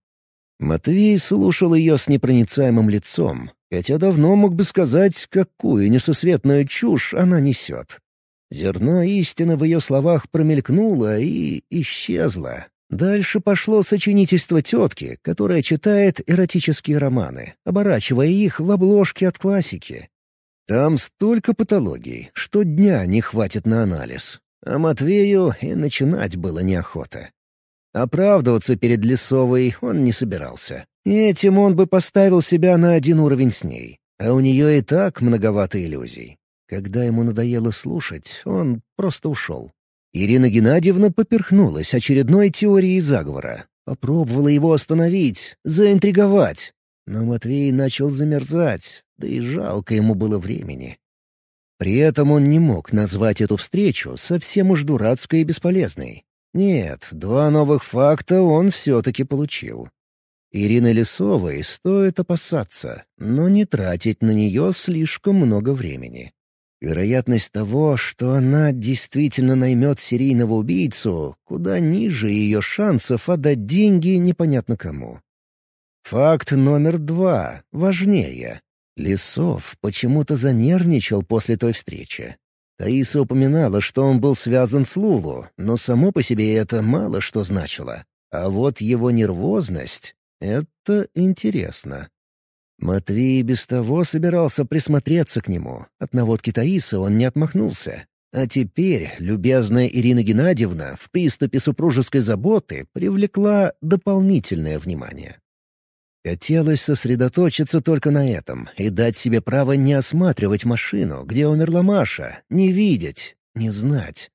Матвей слушал ее с непроницаемым лицом, хотя давно мог бы сказать, какую несусветную чушь она несет. Зерно истины в ее словах промелькнуло и исчезло. Дальше пошло сочинительство тетки, которая читает эротические романы, оборачивая их в обложки от классики. Там столько патологий, что дня не хватит на анализ. А Матвею и начинать было неохота. Оправдываться перед Лесовой он не собирался. Этим он бы поставил себя на один уровень с ней. А у нее и так многовато иллюзий. Когда ему надоело слушать, он просто ушел. Ирина Геннадьевна поперхнулась очередной теорией заговора. Попробовала его остановить, заинтриговать. Но Матвей начал замерзать, да и жалко ему было времени. При этом он не мог назвать эту встречу совсем уж дурацкой и бесполезной. Нет, два новых факта он все-таки получил. Ирины Лисовой стоит опасаться, но не тратить на нее слишком много времени. Вероятность того, что она действительно наймет серийного убийцу, куда ниже ее шансов отдать деньги непонятно кому. Факт номер два, важнее. Лисов почему-то занервничал после той встречи. Таиса упоминала, что он был связан с Лулу, но само по себе это мало что значило. А вот его нервозность — это интересно. Матвей без того собирался присмотреться к нему. От наводки Таисы он не отмахнулся. А теперь любезная Ирина Геннадьевна в приступе супружеской заботы привлекла дополнительное внимание. Хотелось сосредоточиться только на этом и дать себе право не осматривать машину, где умерла Маша, не видеть, не знать.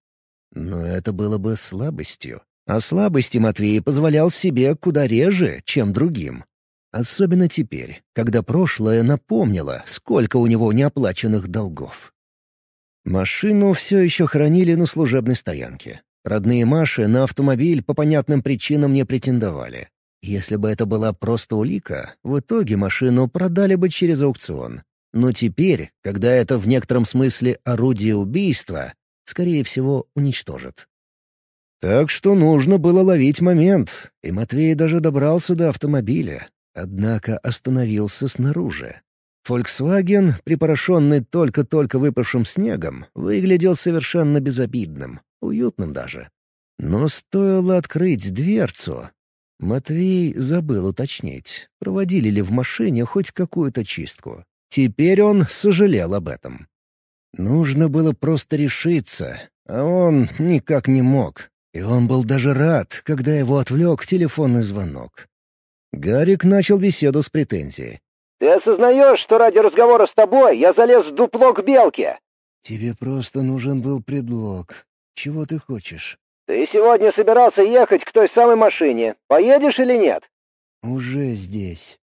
Но это было бы слабостью. А слабости Матвей позволял себе куда реже, чем другим. Особенно теперь, когда прошлое напомнило, сколько у него неоплаченных долгов. Машину все еще хранили на служебной стоянке. Родные Маши на автомобиль по понятным причинам не претендовали. Если бы это была просто улика, в итоге машину продали бы через аукцион. Но теперь, когда это в некотором смысле орудие убийства, скорее всего, уничтожат. Так что нужно было ловить момент, и Матвей даже добрался до автомобиля, однако остановился снаружи. Volkswagen, припорошенный только-только выпавшим снегом, выглядел совершенно безобидным, уютным даже. Но стоило открыть дверцу, Матвей забыл уточнить, проводили ли в машине хоть какую-то чистку. Теперь он сожалел об этом. Нужно было просто решиться, а он никак не мог. И он был даже рад, когда его отвлек телефонный звонок. Гарик начал беседу с претензией. «Ты осознаешь, что ради разговора с тобой я залез в дупло к белке?» «Тебе просто нужен был предлог. Чего ты хочешь?» «Ты сегодня собирался ехать к той самой машине. Поедешь или нет?» «Уже здесь».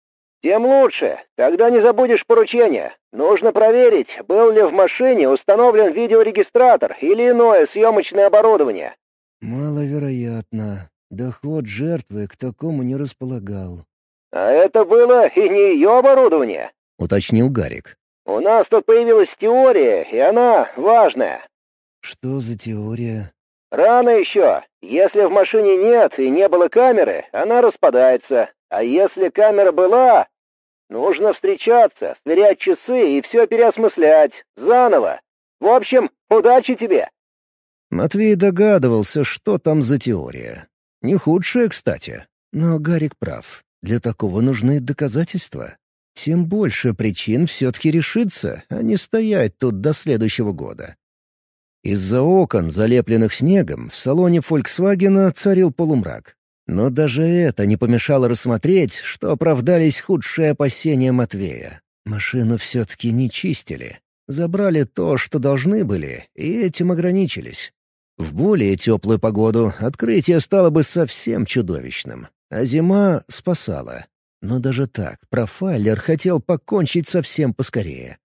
«Тем лучше. Тогда не забудешь поручение. Нужно проверить, был ли в машине установлен видеорегистратор или иное съемочное оборудование». «Маловероятно. Доход жертвы к такому не располагал». «А это было и не ее оборудование», — уточнил Гарик. «У нас тут появилась теория, и она важная». «Что за теория?» «Рано еще. Если в машине нет и не было камеры, она распадается. А если камера была, нужно встречаться, сверять часы и все переосмыслять. Заново. В общем, удачи тебе!» Матвей догадывался, что там за теория. Не худшая, кстати. Но Гарик прав. Для такого нужны доказательства. Тем больше причин все-таки решиться, а не стоять тут до следующего года. Из-за окон, залепленных снегом, в салоне «Фольксвагена» царил полумрак. Но даже это не помешало рассмотреть, что оправдались худшие опасения Матвея. Машину все-таки не чистили. Забрали то, что должны были, и этим ограничились. В более теплую погоду открытие стало бы совсем чудовищным, а зима спасала. Но даже так профайлер хотел покончить совсем поскорее.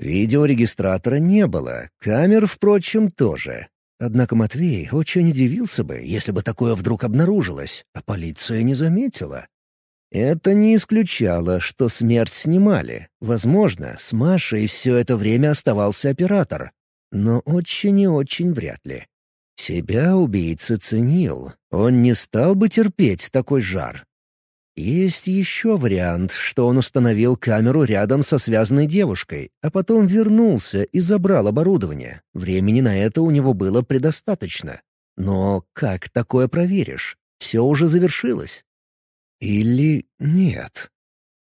Видеорегистратора не было, камер, впрочем, тоже. Однако Матвей очень удивился бы, если бы такое вдруг обнаружилось, а полиция не заметила. Это не исключало, что смерть снимали. Возможно, с Машей все это время оставался оператор. Но очень и очень вряд ли. Себя убийца ценил. Он не стал бы терпеть такой жар. Есть еще вариант, что он установил камеру рядом со связанной девушкой, а потом вернулся и забрал оборудование. Времени на это у него было предостаточно. Но как такое проверишь? Все уже завершилось. Или нет?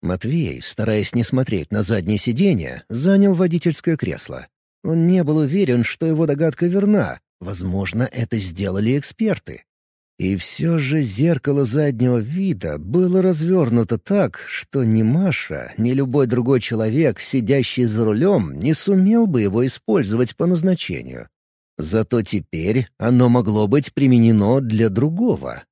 Матвей, стараясь не смотреть на заднее сиденье, занял водительское кресло. Он не был уверен, что его догадка верна. Возможно, это сделали эксперты. И все же зеркало заднего вида было развернуто так, что ни Маша, ни любой другой человек, сидящий за рулем, не сумел бы его использовать по назначению. Зато теперь оно могло быть применено для другого.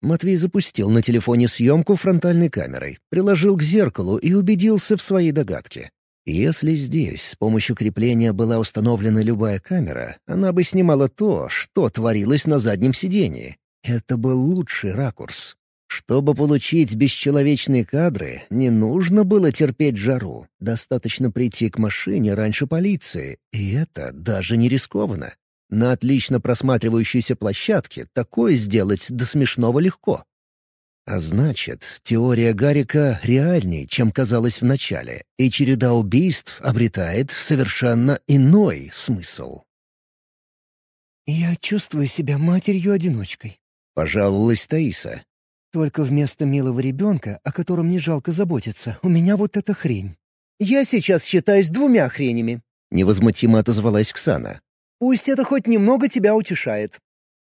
Матвей запустил на телефоне съемку фронтальной камерой, приложил к зеркалу и убедился в своей догадке. Если здесь с помощью крепления была установлена любая камера, она бы снимала то, что творилось на заднем сидении. Это был лучший ракурс. Чтобы получить бесчеловечные кадры, не нужно было терпеть жару. Достаточно прийти к машине раньше полиции, и это даже не рискованно. На отлично просматривающейся площадке такое сделать до смешного легко. А значит, теория Гарика реальней, чем казалось вначале, и череда убийств обретает совершенно иной смысл. «Я чувствую себя матерью-одиночкой», — пожаловалась Таиса. «Только вместо милого ребенка, о котором не жалко заботиться, у меня вот эта хрень». «Я сейчас считаюсь двумя хренями», — невозмутимо отозвалась Ксана. «Пусть это хоть немного тебя утешает.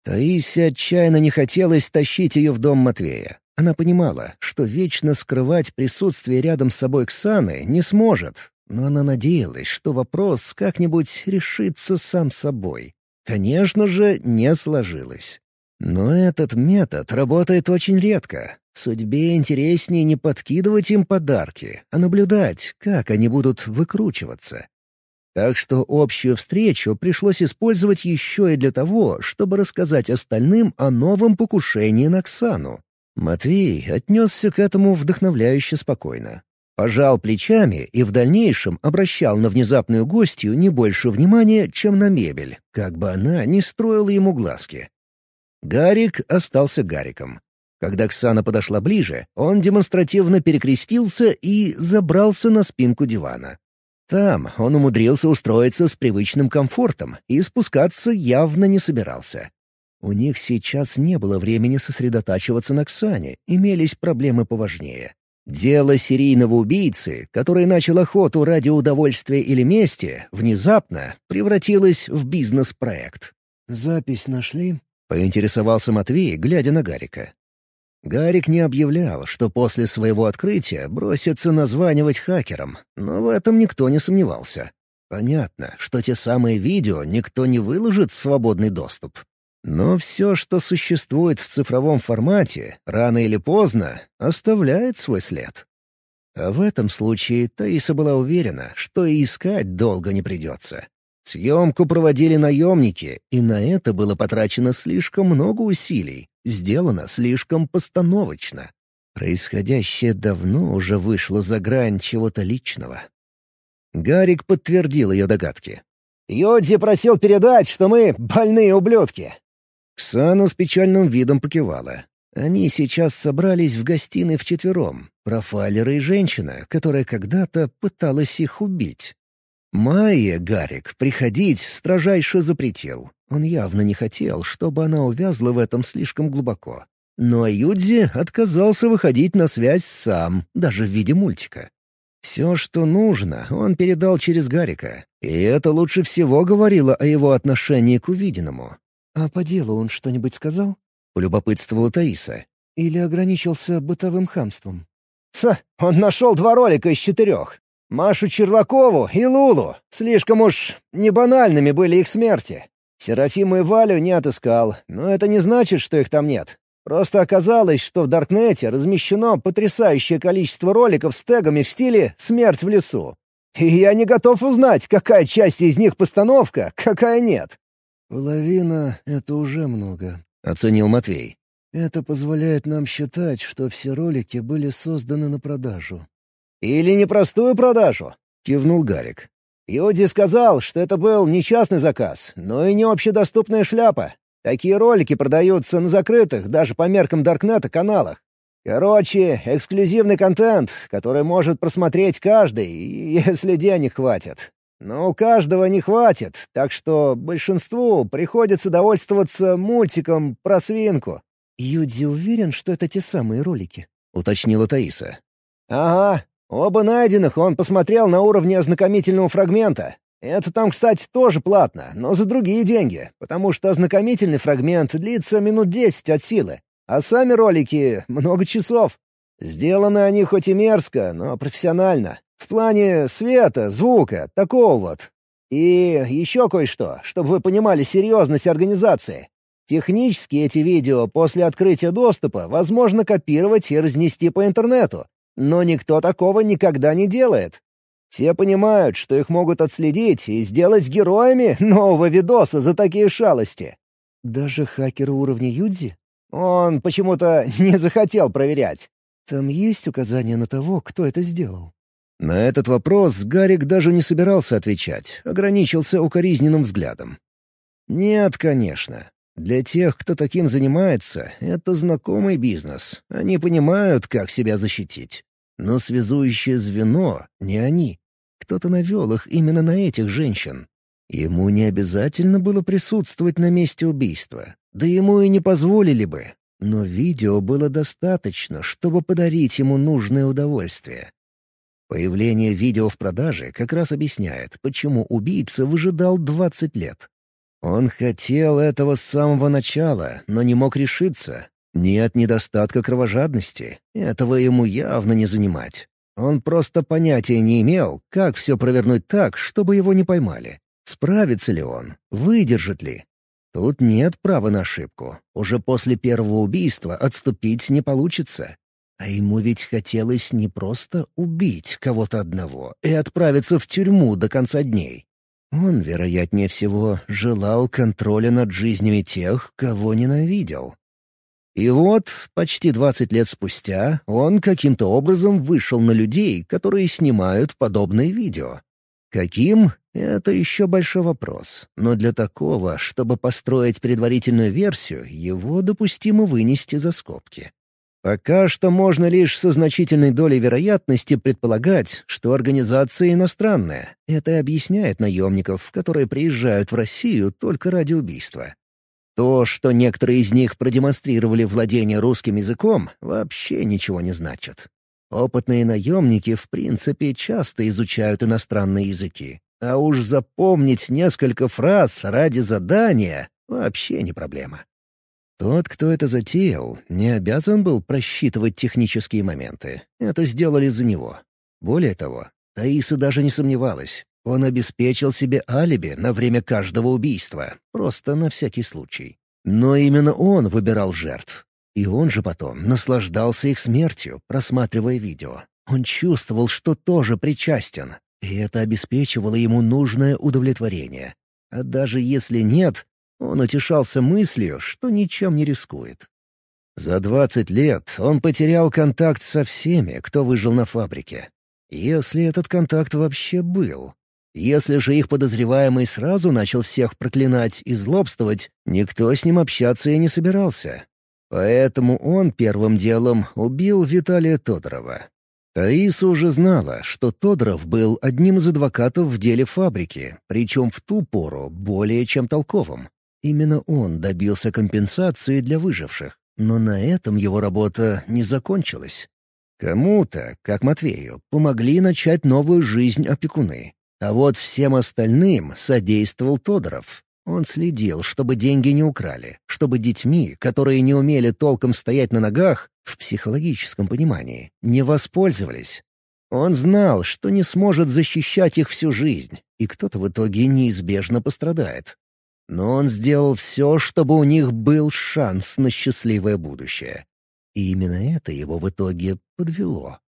Таисе отчаянно не хотелось тащить ее в дом Матвея. Она понимала, что вечно скрывать присутствие рядом с собой Ксаны не сможет, но она надеялась, что вопрос как-нибудь решится сам собой. Конечно же, не сложилось. Но этот метод работает очень редко. Судьбе интереснее не подкидывать им подарки, а наблюдать, как они будут выкручиваться. Так что общую встречу пришлось использовать еще и для того, чтобы рассказать остальным о новом покушении на Ксану. Матвей отнесся к этому вдохновляюще спокойно. Пожал плечами и в дальнейшем обращал на внезапную гостью не больше внимания, чем на мебель, как бы она ни строила ему глазки. Гарик остался Гариком. Когда Ксана подошла ближе, он демонстративно перекрестился и забрался на спинку дивана. Там он умудрился устроиться с привычным комфортом и спускаться явно не собирался. У них сейчас не было времени сосредотачиваться на Ксане, имелись проблемы поважнее. Дело серийного убийцы, который начал охоту ради удовольствия или мести, внезапно превратилось в бизнес-проект. «Запись нашли?» — поинтересовался Матвей, глядя на Гарика. Гарик не объявлял, что после своего открытия бросится названивать хакерам, но в этом никто не сомневался. Понятно, что те самые видео никто не выложит в свободный доступ. Но все, что существует в цифровом формате, рано или поздно оставляет свой след. А в этом случае Таиса была уверена, что и искать долго не придется. Съемку проводили наемники, и на это было потрачено слишком много усилий, сделано слишком постановочно. Происходящее давно уже вышло за грань чего-то личного. Гарик подтвердил ее догадки. «Йодзи просил передать, что мы больные ублюдки». Ксана с печальным видом покивала. Они сейчас собрались в гостиной вчетвером. Профайлер и женщина, которая когда-то пыталась их убить. Майе Гарик приходить строжайше запретил. Он явно не хотел, чтобы она увязла в этом слишком глубоко. Но Юдзи отказался выходить на связь сам, даже в виде мультика. Все, что нужно, он передал через Гарика, и это лучше всего говорило о его отношении к увиденному. «А по делу он что-нибудь сказал?» — полюбопытствовала Таиса. «Или ограничился бытовым хамством?» «Ха, он нашел два ролика из четырех. Машу Червакову и Лулу. Слишком уж небанальными были их смерти. Серафиму и Валю не отыскал, но это не значит, что их там нет. Просто оказалось, что в Даркнете размещено потрясающее количество роликов с тегами в стиле «Смерть в лесу». И я не готов узнать, какая часть из них постановка, какая нет. «Половина — это уже много», — оценил Матвей. «Это позволяет нам считать, что все ролики были созданы на продажу. «Или непростую продажу», — кивнул Гарик. «Юди сказал, что это был не частный заказ, но и не общедоступная шляпа. Такие ролики продаются на закрытых, даже по меркам Даркнета, каналах. Короче, эксклюзивный контент, который может просмотреть каждый, если денег хватит. Но у каждого не хватит, так что большинству приходится довольствоваться мультиком про свинку». «Юдзи уверен, что это те самые ролики?» — уточнила Таиса. «Ага, Оба найденных он посмотрел на уровне ознакомительного фрагмента. Это там, кстати, тоже платно, но за другие деньги, потому что ознакомительный фрагмент длится минут десять от силы, а сами ролики — много часов. Сделаны они хоть и мерзко, но профессионально. В плане света, звука, такого вот. И еще кое-что, чтобы вы понимали серьезность организации. Технически эти видео после открытия доступа возможно копировать и разнести по интернету, но никто такого никогда не делает. Все понимают, что их могут отследить и сделать героями нового видоса за такие шалости. Даже хакеры уровня Юдзи? Он почему-то не захотел проверять. Там есть указание на того, кто это сделал? На этот вопрос Гарик даже не собирался отвечать, ограничился укоризненным взглядом. Нет, конечно. Для тех, кто таким занимается, это знакомый бизнес. Они понимают, как себя защитить. Но связующее звено — не они. Кто-то навел их именно на этих женщин. Ему не обязательно было присутствовать на месте убийства. Да ему и не позволили бы. Но видео было достаточно, чтобы подарить ему нужное удовольствие. Появление видео в продаже как раз объясняет, почему убийца выжидал 20 лет. Он хотел этого с самого начала, но не мог решиться. Нет недостатка кровожадности. Этого ему явно не занимать. Он просто понятия не имел, как все провернуть так, чтобы его не поймали. Справится ли он? Выдержит ли? Тут нет права на ошибку. Уже после первого убийства отступить не получится. А ему ведь хотелось не просто убить кого-то одного и отправиться в тюрьму до конца дней. Он, вероятнее всего, желал контроля над жизнями тех, кого ненавидел. И вот, почти 20 лет спустя, он каким-то образом вышел на людей, которые снимают подобные видео. Каким — это еще большой вопрос, но для такого, чтобы построить предварительную версию, его допустимо вынести за скобки. Пока что можно лишь со значительной долей вероятности предполагать, что организация иностранная. Это объясняет наемников, которые приезжают в Россию только ради убийства. То, что некоторые из них продемонстрировали владение русским языком, вообще ничего не значит. Опытные наемники, в принципе, часто изучают иностранные языки. А уж запомнить несколько фраз ради задания — вообще не проблема. Тот, кто это затеял, не обязан был просчитывать технические моменты. Это сделали за него. Более того, Таиса даже не сомневалась. Он обеспечил себе алиби на время каждого убийства, просто на всякий случай. Но именно он выбирал жертв. И он же потом наслаждался их смертью, просматривая видео. Он чувствовал, что тоже причастен, и это обеспечивало ему нужное удовлетворение. А даже если нет, он утешался мыслью, что ничем не рискует. За двадцать лет он потерял контакт со всеми, кто выжил на фабрике. Если этот контакт вообще был. Если же их подозреваемый сразу начал всех проклинать и злобствовать, никто с ним общаться и не собирался. Поэтому он первым делом убил Виталия Тодорова. Таиса уже знала, что Тодоров был одним из адвокатов в деле фабрики, причем в ту пору более чем толковым. Именно он добился компенсации для выживших, но на этом его работа не закончилась. Кому-то, как Матвею, помогли начать новую жизнь опекуны. А вот всем остальным содействовал Тодоров. Он следил, чтобы деньги не украли, чтобы детьми, которые не умели толком стоять на ногах, в психологическом понимании, не воспользовались. Он знал, что не сможет защищать их всю жизнь, и кто-то в итоге неизбежно пострадает. Но он сделал все, чтобы у них был шанс на счастливое будущее. И именно это его в итоге подвело.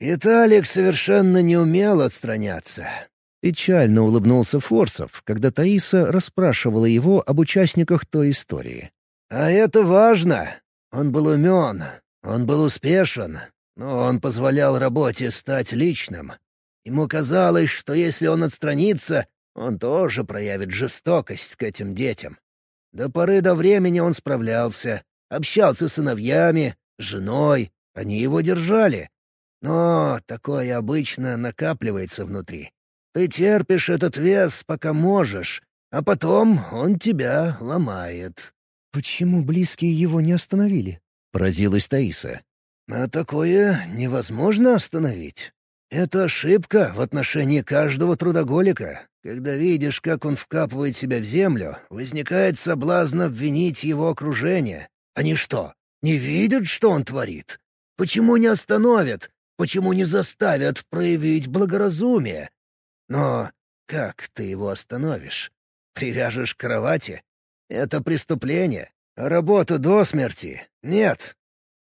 «Виталик совершенно не умел отстраняться». Печально улыбнулся Форцев, когда Таиса расспрашивала его об участниках той истории. «А это важно. Он был умен, он был успешен, но он позволял работе стать личным. Ему казалось, что если он отстранится, он тоже проявит жестокость к этим детям. До поры до времени он справлялся, общался с сыновьями, женой, они его держали. Но такое обычно накапливается внутри. Ты терпишь этот вес, пока можешь, а потом он тебя ломает». «Почему близкие его не остановили?» — поразилась Таиса. «А такое невозможно остановить. Это ошибка в отношении каждого трудоголика. Когда видишь, как он вкапывает себя в землю, возникает соблазн обвинить его окружение. Они что, не видят, что он творит? Почему не остановят? Почему не заставят проявить благоразумие? Но как ты его остановишь? Привяжешь к кровати? Это преступление. А работу до смерти нет».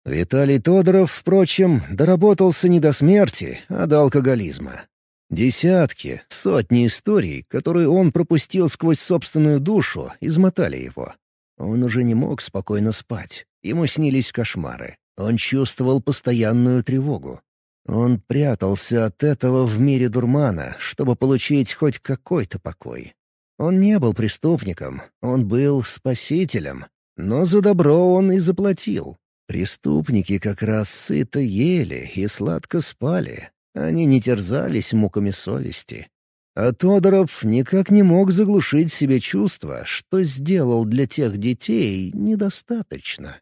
Виталий Тодоров, впрочем, доработался не до смерти, а до алкоголизма. Десятки, сотни историй, которые он пропустил сквозь собственную душу, измотали его. Он уже не мог спокойно спать. Ему снились кошмары. Он чувствовал постоянную тревогу. Он прятался от этого в мире дурмана, чтобы получить хоть какой-то покой. Он не был преступником, он был спасителем. Но за добро он и заплатил. Преступники как раз сыто ели и сладко спали. Они не терзались муками совести. А Тодоров никак не мог заглушить в себе чувство, что сделал для тех детей недостаточно.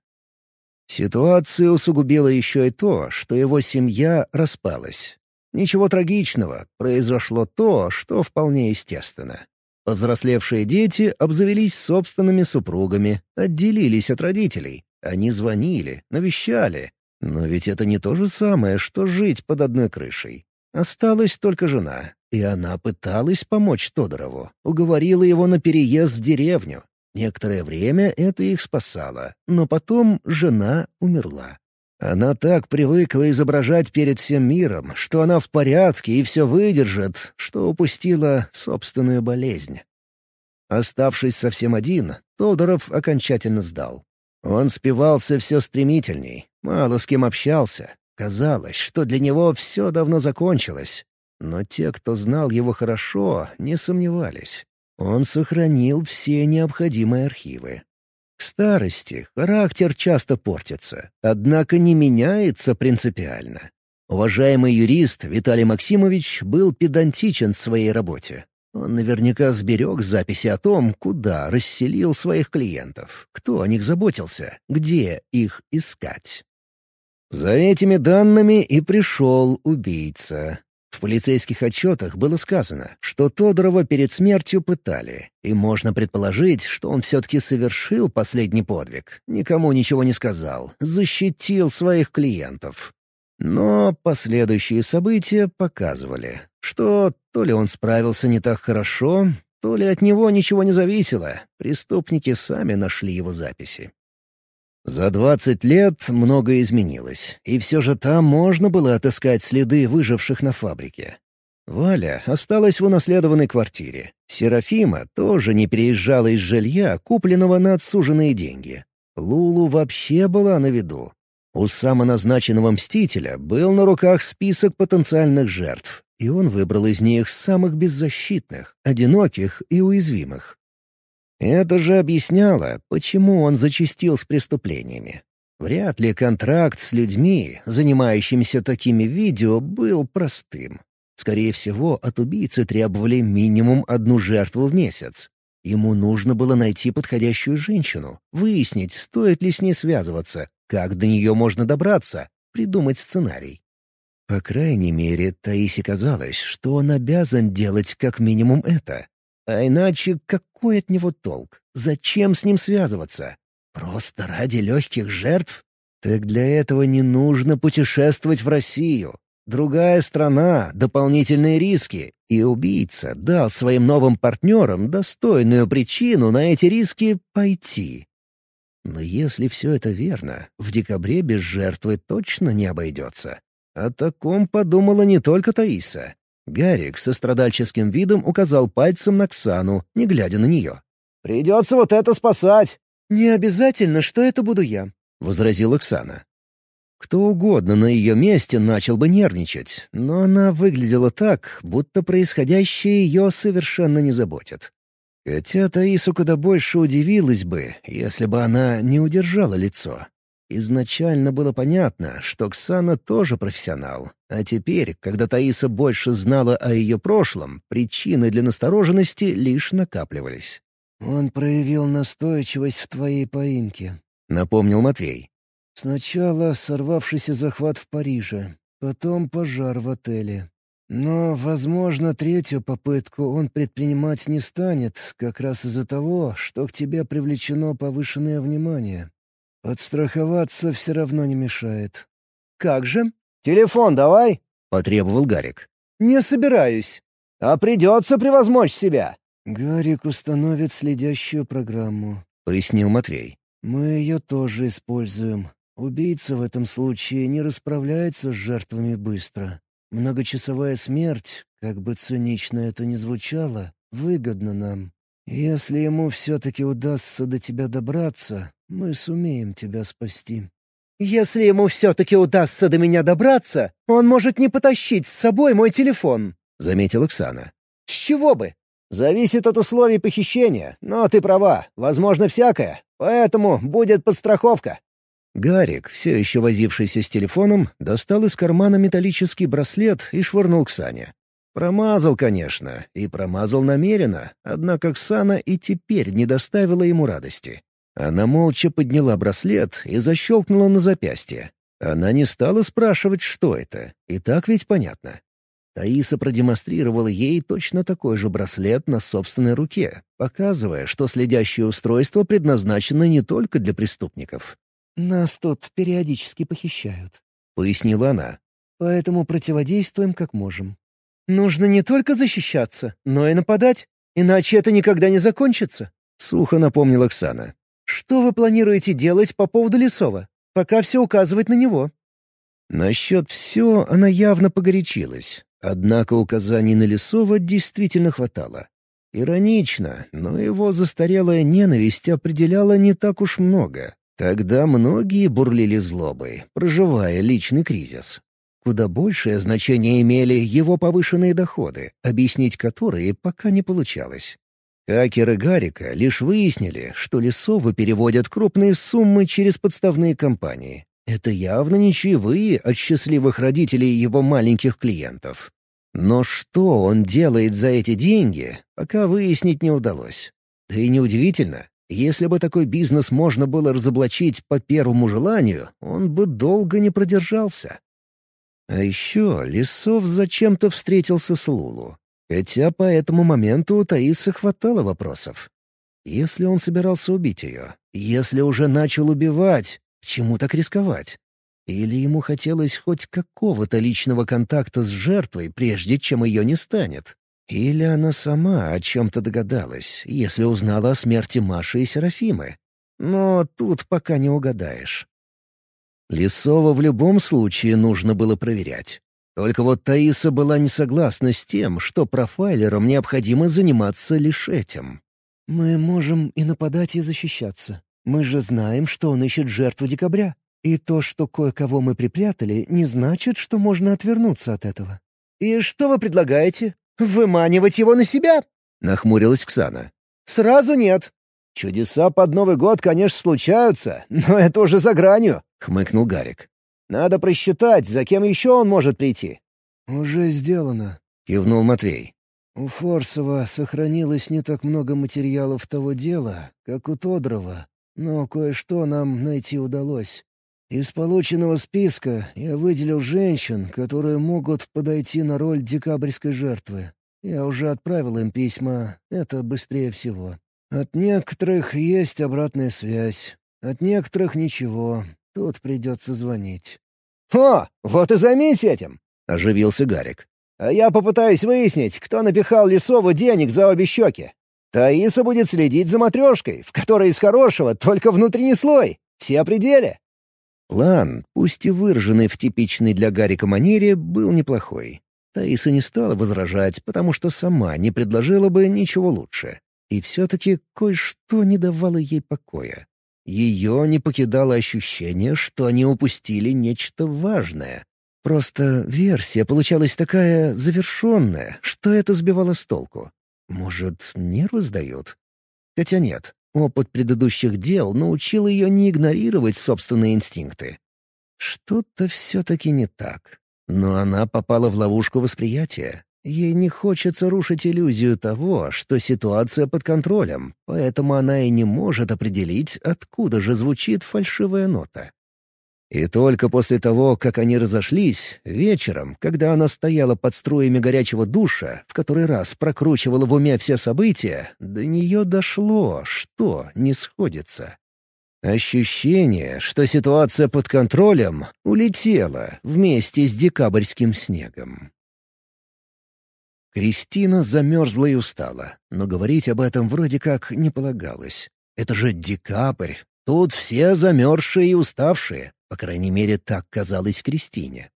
Ситуацию усугубило еще и то, что его семья распалась. Ничего трагичного, произошло то, что вполне естественно. Повзрослевшие дети обзавелись собственными супругами, отделились от родителей. Они звонили, навещали. Но ведь это не то же самое, что жить под одной крышей. Осталась только жена, и она пыталась помочь Тодорову, уговорила его на переезд в деревню. Некоторое время это их спасало, но потом жена умерла. Она так привыкла изображать перед всем миром, что она в порядке и все выдержит, что упустила собственную болезнь. Оставшись совсем один, Тодоров окончательно сдал. Он спивался все стремительней, мало с кем общался. Казалось, что для него все давно закончилось. Но те, кто знал его хорошо, не сомневались. Он сохранил все необходимые архивы. К старости характер часто портится, однако не меняется принципиально. Уважаемый юрист Виталий Максимович был педантичен в своей работе. Он наверняка сберег записи о том, куда расселил своих клиентов, кто о них заботился, где их искать. За этими данными и пришел убийца. В полицейских отчетах было сказано, что Тодорова перед смертью пытали, и можно предположить, что он все-таки совершил последний подвиг, никому ничего не сказал, защитил своих клиентов. Но последующие события показывали, что то ли он справился не так хорошо, то ли от него ничего не зависело, преступники сами нашли его записи. За двадцать лет многое изменилось, и все же там можно было отыскать следы выживших на фабрике. Валя осталась в унаследованной квартире. Серафима тоже не переезжала из жилья, купленного на отсуженные деньги. Лулу вообще была на виду. У самоназначенного мстителя был на руках список потенциальных жертв, и он выбрал из них самых беззащитных, одиноких и уязвимых. Это же объясняло, почему он зачастил с преступлениями. Вряд ли контракт с людьми, занимающимися такими видео, был простым. Скорее всего, от убийцы требовали минимум одну жертву в месяц. Ему нужно было найти подходящую женщину, выяснить, стоит ли с ней связываться, как до нее можно добраться, придумать сценарий. По крайней мере, Таисе казалось, что он обязан делать как минимум это. А иначе какой от него толк? Зачем с ним связываться? Просто ради легких жертв? Так для этого не нужно путешествовать в Россию. Другая страна, дополнительные риски, и убийца дал своим новым партнерам достойную причину на эти риски пойти. Но если все это верно, в декабре без жертвы точно не обойдется. О таком подумала не только Таиса. Гарик со страдальческим видом указал пальцем на Ксану, не глядя на нее. «Придется вот это спасать!» «Не обязательно, что это буду я», — возразила Оксана. Кто угодно на ее месте начал бы нервничать, но она выглядела так, будто происходящее ее совершенно не заботит. Хотя Таису куда больше удивилась бы, если бы она не удержала лицо. Изначально было понятно, что Ксана тоже профессионал, а теперь, когда Таиса больше знала о ее прошлом, причины для настороженности лишь накапливались. «Он проявил настойчивость в твоей поимке», — напомнил Матвей. «Сначала сорвавшийся захват в Париже, потом пожар в отеле. Но, возможно, третью попытку он предпринимать не станет, как раз из-за того, что к тебе привлечено повышенное внимание. Подстраховаться все равно не мешает. «Как же?» «Телефон давай!» — потребовал Гарик. «Не собираюсь». «А придется превозмочь себя!» «Гарик установит следящую программу», — пояснил Матвей. Мы ее тоже используем. Убийца в этом случае не расправляется с жертвами быстро. Многочасовая смерть, как бы цинично это ни звучало, выгодна нам. Если ему все-таки удастся до тебя добраться, мы сумеем тебя спасти. «Если ему все-таки удастся до меня добраться, он может не потащить с собой мой телефон», — заметила Оксана. «С чего бы? Зависит от условий похищения, но ты права, возможно всякое, поэтому будет подстраховка». Гарик, все еще возившийся с телефоном, достал из кармана металлический браслет и швырнул к Сане. Промазал, конечно, и промазал намеренно, однако Ксана и теперь не доставила ему радости. Она молча подняла браслет и защелкнула на запястье. Она не стала спрашивать, что это, и так ведь понятно. Таиса продемонстрировала ей точно такой же браслет на собственной руке, показывая, что следящее устройство предназначено не только для преступников. «Нас тут периодически похищают», — пояснила она. «Поэтому противодействуем как можем». «Нужно не только защищаться, но и нападать, иначе это никогда не закончится», — сухо напомнила Оксана. Что вы планируете делать по поводу Лесова? Пока все указывает на него». Насчет «все» она явно погорячилась. Однако указаний на Лесова действительно хватало. Иронично, но его застарелая ненависть определяла не так уж много. Тогда многие бурлили злобой, проживая личный кризис. Куда большее значение имели его повышенные доходы, объяснить которые пока не получалось. Хакеры Гарика лишь выяснили, что Лесовы переводят крупные суммы через подставные компании. Это явно не чаевые от счастливых родителей его маленьких клиентов. Но что он делает за эти деньги, пока выяснить не удалось. Да и неудивительно, если бы такой бизнес можно было разоблачить по первому желанию, он бы долго не продержался. А еще Лесов зачем-то встретился с Лулу. Хотя по этому моменту у Таисы хватало вопросов. Если он собирался убить ее, если уже начал убивать, к чему так рисковать? Или ему хотелось хоть какого-то личного контакта с жертвой, прежде чем ее не станет? Или она сама о чем-то догадалась, если узнала о смерти Маши и Серафимы? Но тут пока не угадаешь. Лисова в любом случае нужно было проверять. Только вот Таиса была не согласна с тем, что профайлерам необходимо заниматься лишь этим. «Мы можем и нападать, и защищаться. Мы же знаем, что он ищет жертву декабря. И то, что кое-кого мы припрятали, не значит, что можно отвернуться от этого». «И что вы предлагаете? Выманивать его на себя?» — нахмурилась Ксана. «Сразу нет». «Чудеса под Новый год, конечно, случаются, но это уже за гранью», — хмыкнул Гарик. Надо просчитать, за кем еще он может прийти». «Уже сделано», — кивнул Матвей. «У Форсова сохранилось не так много материалов того дела, как у Тодрова, но кое-что нам найти удалось. Из полученного списка я выделил женщин, которые могут подойти на роль декабрьской жертвы. Я уже отправил им письма, это быстрее всего. От некоторых есть обратная связь, от некоторых ничего, Тут придется звонить. «О, вот и займись этим!» — оживился Гарик. «А я попытаюсь выяснить, кто напихал Лисову денег за обе щеки. Таиса будет следить за матрешкой, в которой из хорошего только внутренний слой. Все пределе». План, пусть и выраженный в типичной для Гарика манере, был неплохой. Таиса не стала возражать, потому что сама не предложила бы ничего лучше. И все-таки кое-что не давало ей покоя. Ее не покидало ощущение, что они упустили нечто важное. Просто версия получалась такая завершенная, что это сбивало с толку. Может, нервы сдают? Хотя нет, опыт предыдущих дел научил ее не игнорировать собственные инстинкты. Что-то все-таки не так. Но она попала в ловушку восприятия. Ей не хочется рушить иллюзию того, что ситуация под контролем, поэтому она и не может определить, откуда же звучит фальшивая нота. И только после того, как они разошлись, вечером, когда она стояла под струями горячего душа, в который раз прокручивала в уме все события, до нее дошло, что не сходится. Ощущение, что ситуация под контролем, улетело вместе с декабрьским снегом. Кристина замерзла и устала, но говорить об этом вроде как не полагалось. Это же декабрь, Тут все замерзшие и уставшие, по крайней мере, так казалось Кристине.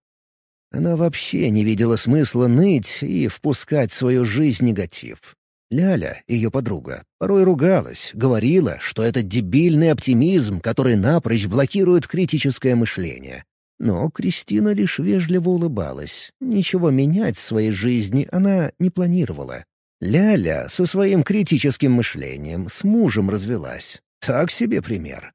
Она вообще не видела смысла ныть и впускать в свою жизнь негатив. Ляля, ее подруга, порой ругалась, говорила, что это дебильный оптимизм, который напрочь блокирует критическое мышление. Но Кристина лишь вежливо улыбалась. Ничего менять в своей жизни она не планировала. Ляля со своим критическим мышлением с мужем развелась. Так себе пример.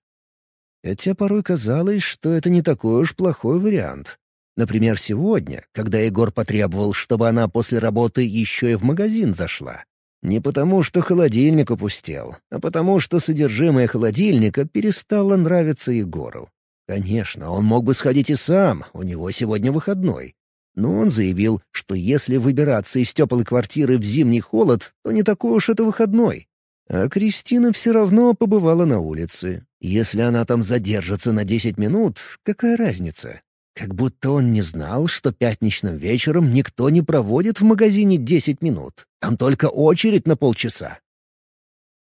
Хотя порой казалось, что это не такой уж плохой вариант. Например, сегодня, когда Егор потребовал, чтобы она после работы еще и в магазин зашла. Не потому, что холодильник опустел, а потому, что содержимое холодильника перестало нравиться Егору. Конечно, он мог бы сходить и сам, у него сегодня выходной. Но он заявил, что если выбираться из теплой квартиры в зимний холод, то не такой уж это выходной. А Кристина все равно побывала на улице. Если она там задержится на десять минут, какая разница? Как будто он не знал, что пятничным вечером никто не проводит в магазине десять минут. Там только очередь на полчаса.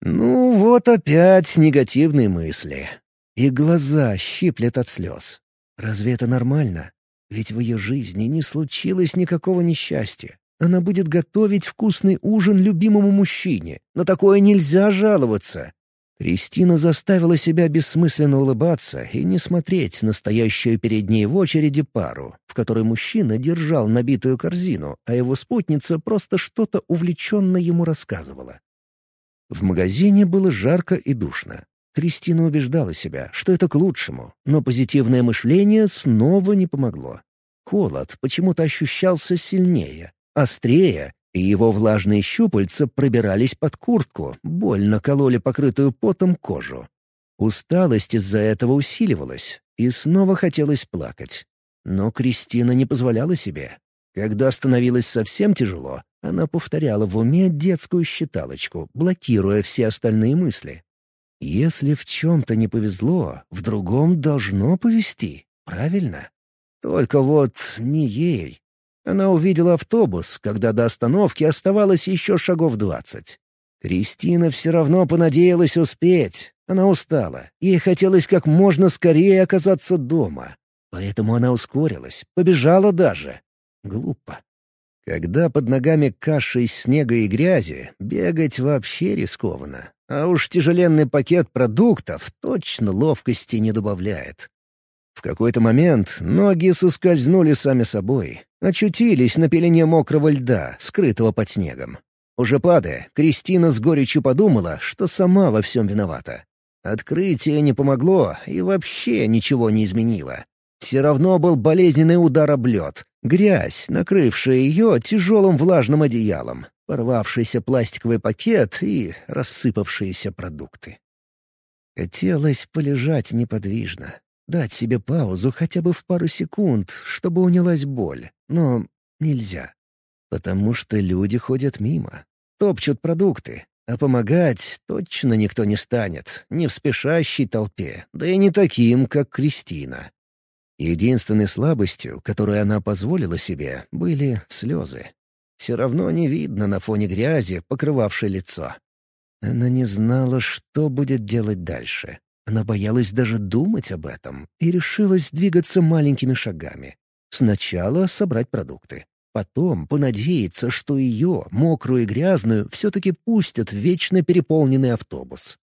Ну вот опять негативные мысли. И глаза щиплет от слез. Разве это нормально? Ведь в ее жизни не случилось никакого несчастья. Она будет готовить вкусный ужин любимому мужчине. На такое нельзя жаловаться. Кристина заставила себя бессмысленно улыбаться и не смотреть на стоящую перед ней в очереди пару, в которой мужчина держал набитую корзину, а его спутница просто что-то увлеченно ему рассказывала. В магазине было жарко и душно. Кристина убеждала себя, что это к лучшему, но позитивное мышление снова не помогло. Холод почему-то ощущался сильнее, острее, и его влажные щупальца пробирались под куртку, больно кололи покрытую потом кожу. Усталость из-за этого усиливалась, и снова хотелось плакать. Но Кристина не позволяла себе. Когда становилось совсем тяжело, она повторяла в уме детскую считалочку, блокируя все остальные мысли. Если в чем-то не повезло, в другом должно повезти, правильно? Только вот не ей. Она увидела автобус, когда до остановки оставалось еще шагов двадцать. Кристина все равно понадеялась успеть. Она устала. Ей хотелось как можно скорее оказаться дома. Поэтому она ускорилась, побежала даже. Глупо. Когда под ногами каша из снега и грязи, бегать вообще рискованно. А уж тяжеленный пакет продуктов точно ловкости не добавляет. В какой-то момент ноги соскользнули сами собой, очутились на пелене мокрого льда, скрытого под снегом. Уже падая, Кристина с горечью подумала, что сама во всем виновата. Открытие не помогло и вообще ничего не изменило. Все равно был болезненный удар об лед, грязь, накрывшая ее тяжелым влажным одеялом, порвавшийся пластиковый пакет и рассыпавшиеся продукты. Хотелось полежать неподвижно, дать себе паузу хотя бы в пару секунд, чтобы унялась боль, но нельзя. Потому что люди ходят мимо, топчут продукты, а помогать точно никто не станет, не в спешащей толпе, да и не таким, как Кристина. Единственной слабостью, которую она позволила себе, были слезы. Все равно не видно на фоне грязи, покрывавшей лицо. Она не знала, что будет делать дальше. Она боялась даже думать об этом и решилась двигаться маленькими шагами. Сначала собрать продукты. Потом понадеяться, что ее, мокрую и грязную, все-таки пустят в вечно переполненный автобус.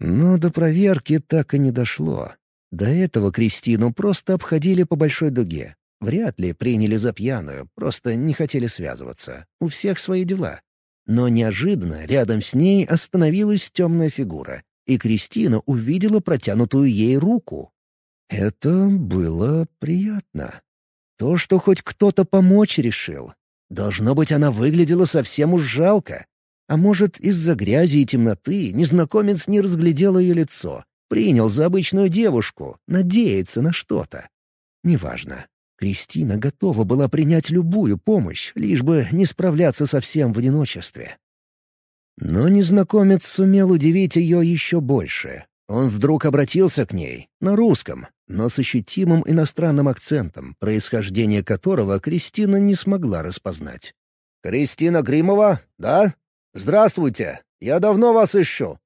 Но до проверки так и не дошло. До этого Кристину просто обходили по большой дуге, Вряд ли приняли за пьяную, просто не хотели связываться. У всех свои дела. Но неожиданно рядом с ней остановилась темная фигура, и Кристина увидела протянутую ей руку. Это было приятно. То, что хоть кто-то помочь решил. Должно быть, она выглядела совсем уж жалко. А может, из-за грязи и темноты незнакомец не разглядел ее лицо, принял за обычную девушку, надеется на что-то. Неважно. Кристина готова была принять любую помощь, лишь бы не справляться совсем в одиночестве. Но незнакомец сумел удивить ее еще больше. Он вдруг обратился к ней, на русском, но с ощутимым иностранным акцентом, происхождение которого Кристина не смогла распознать. «Кристина Гримова, да? Здравствуйте! Я давно вас ищу.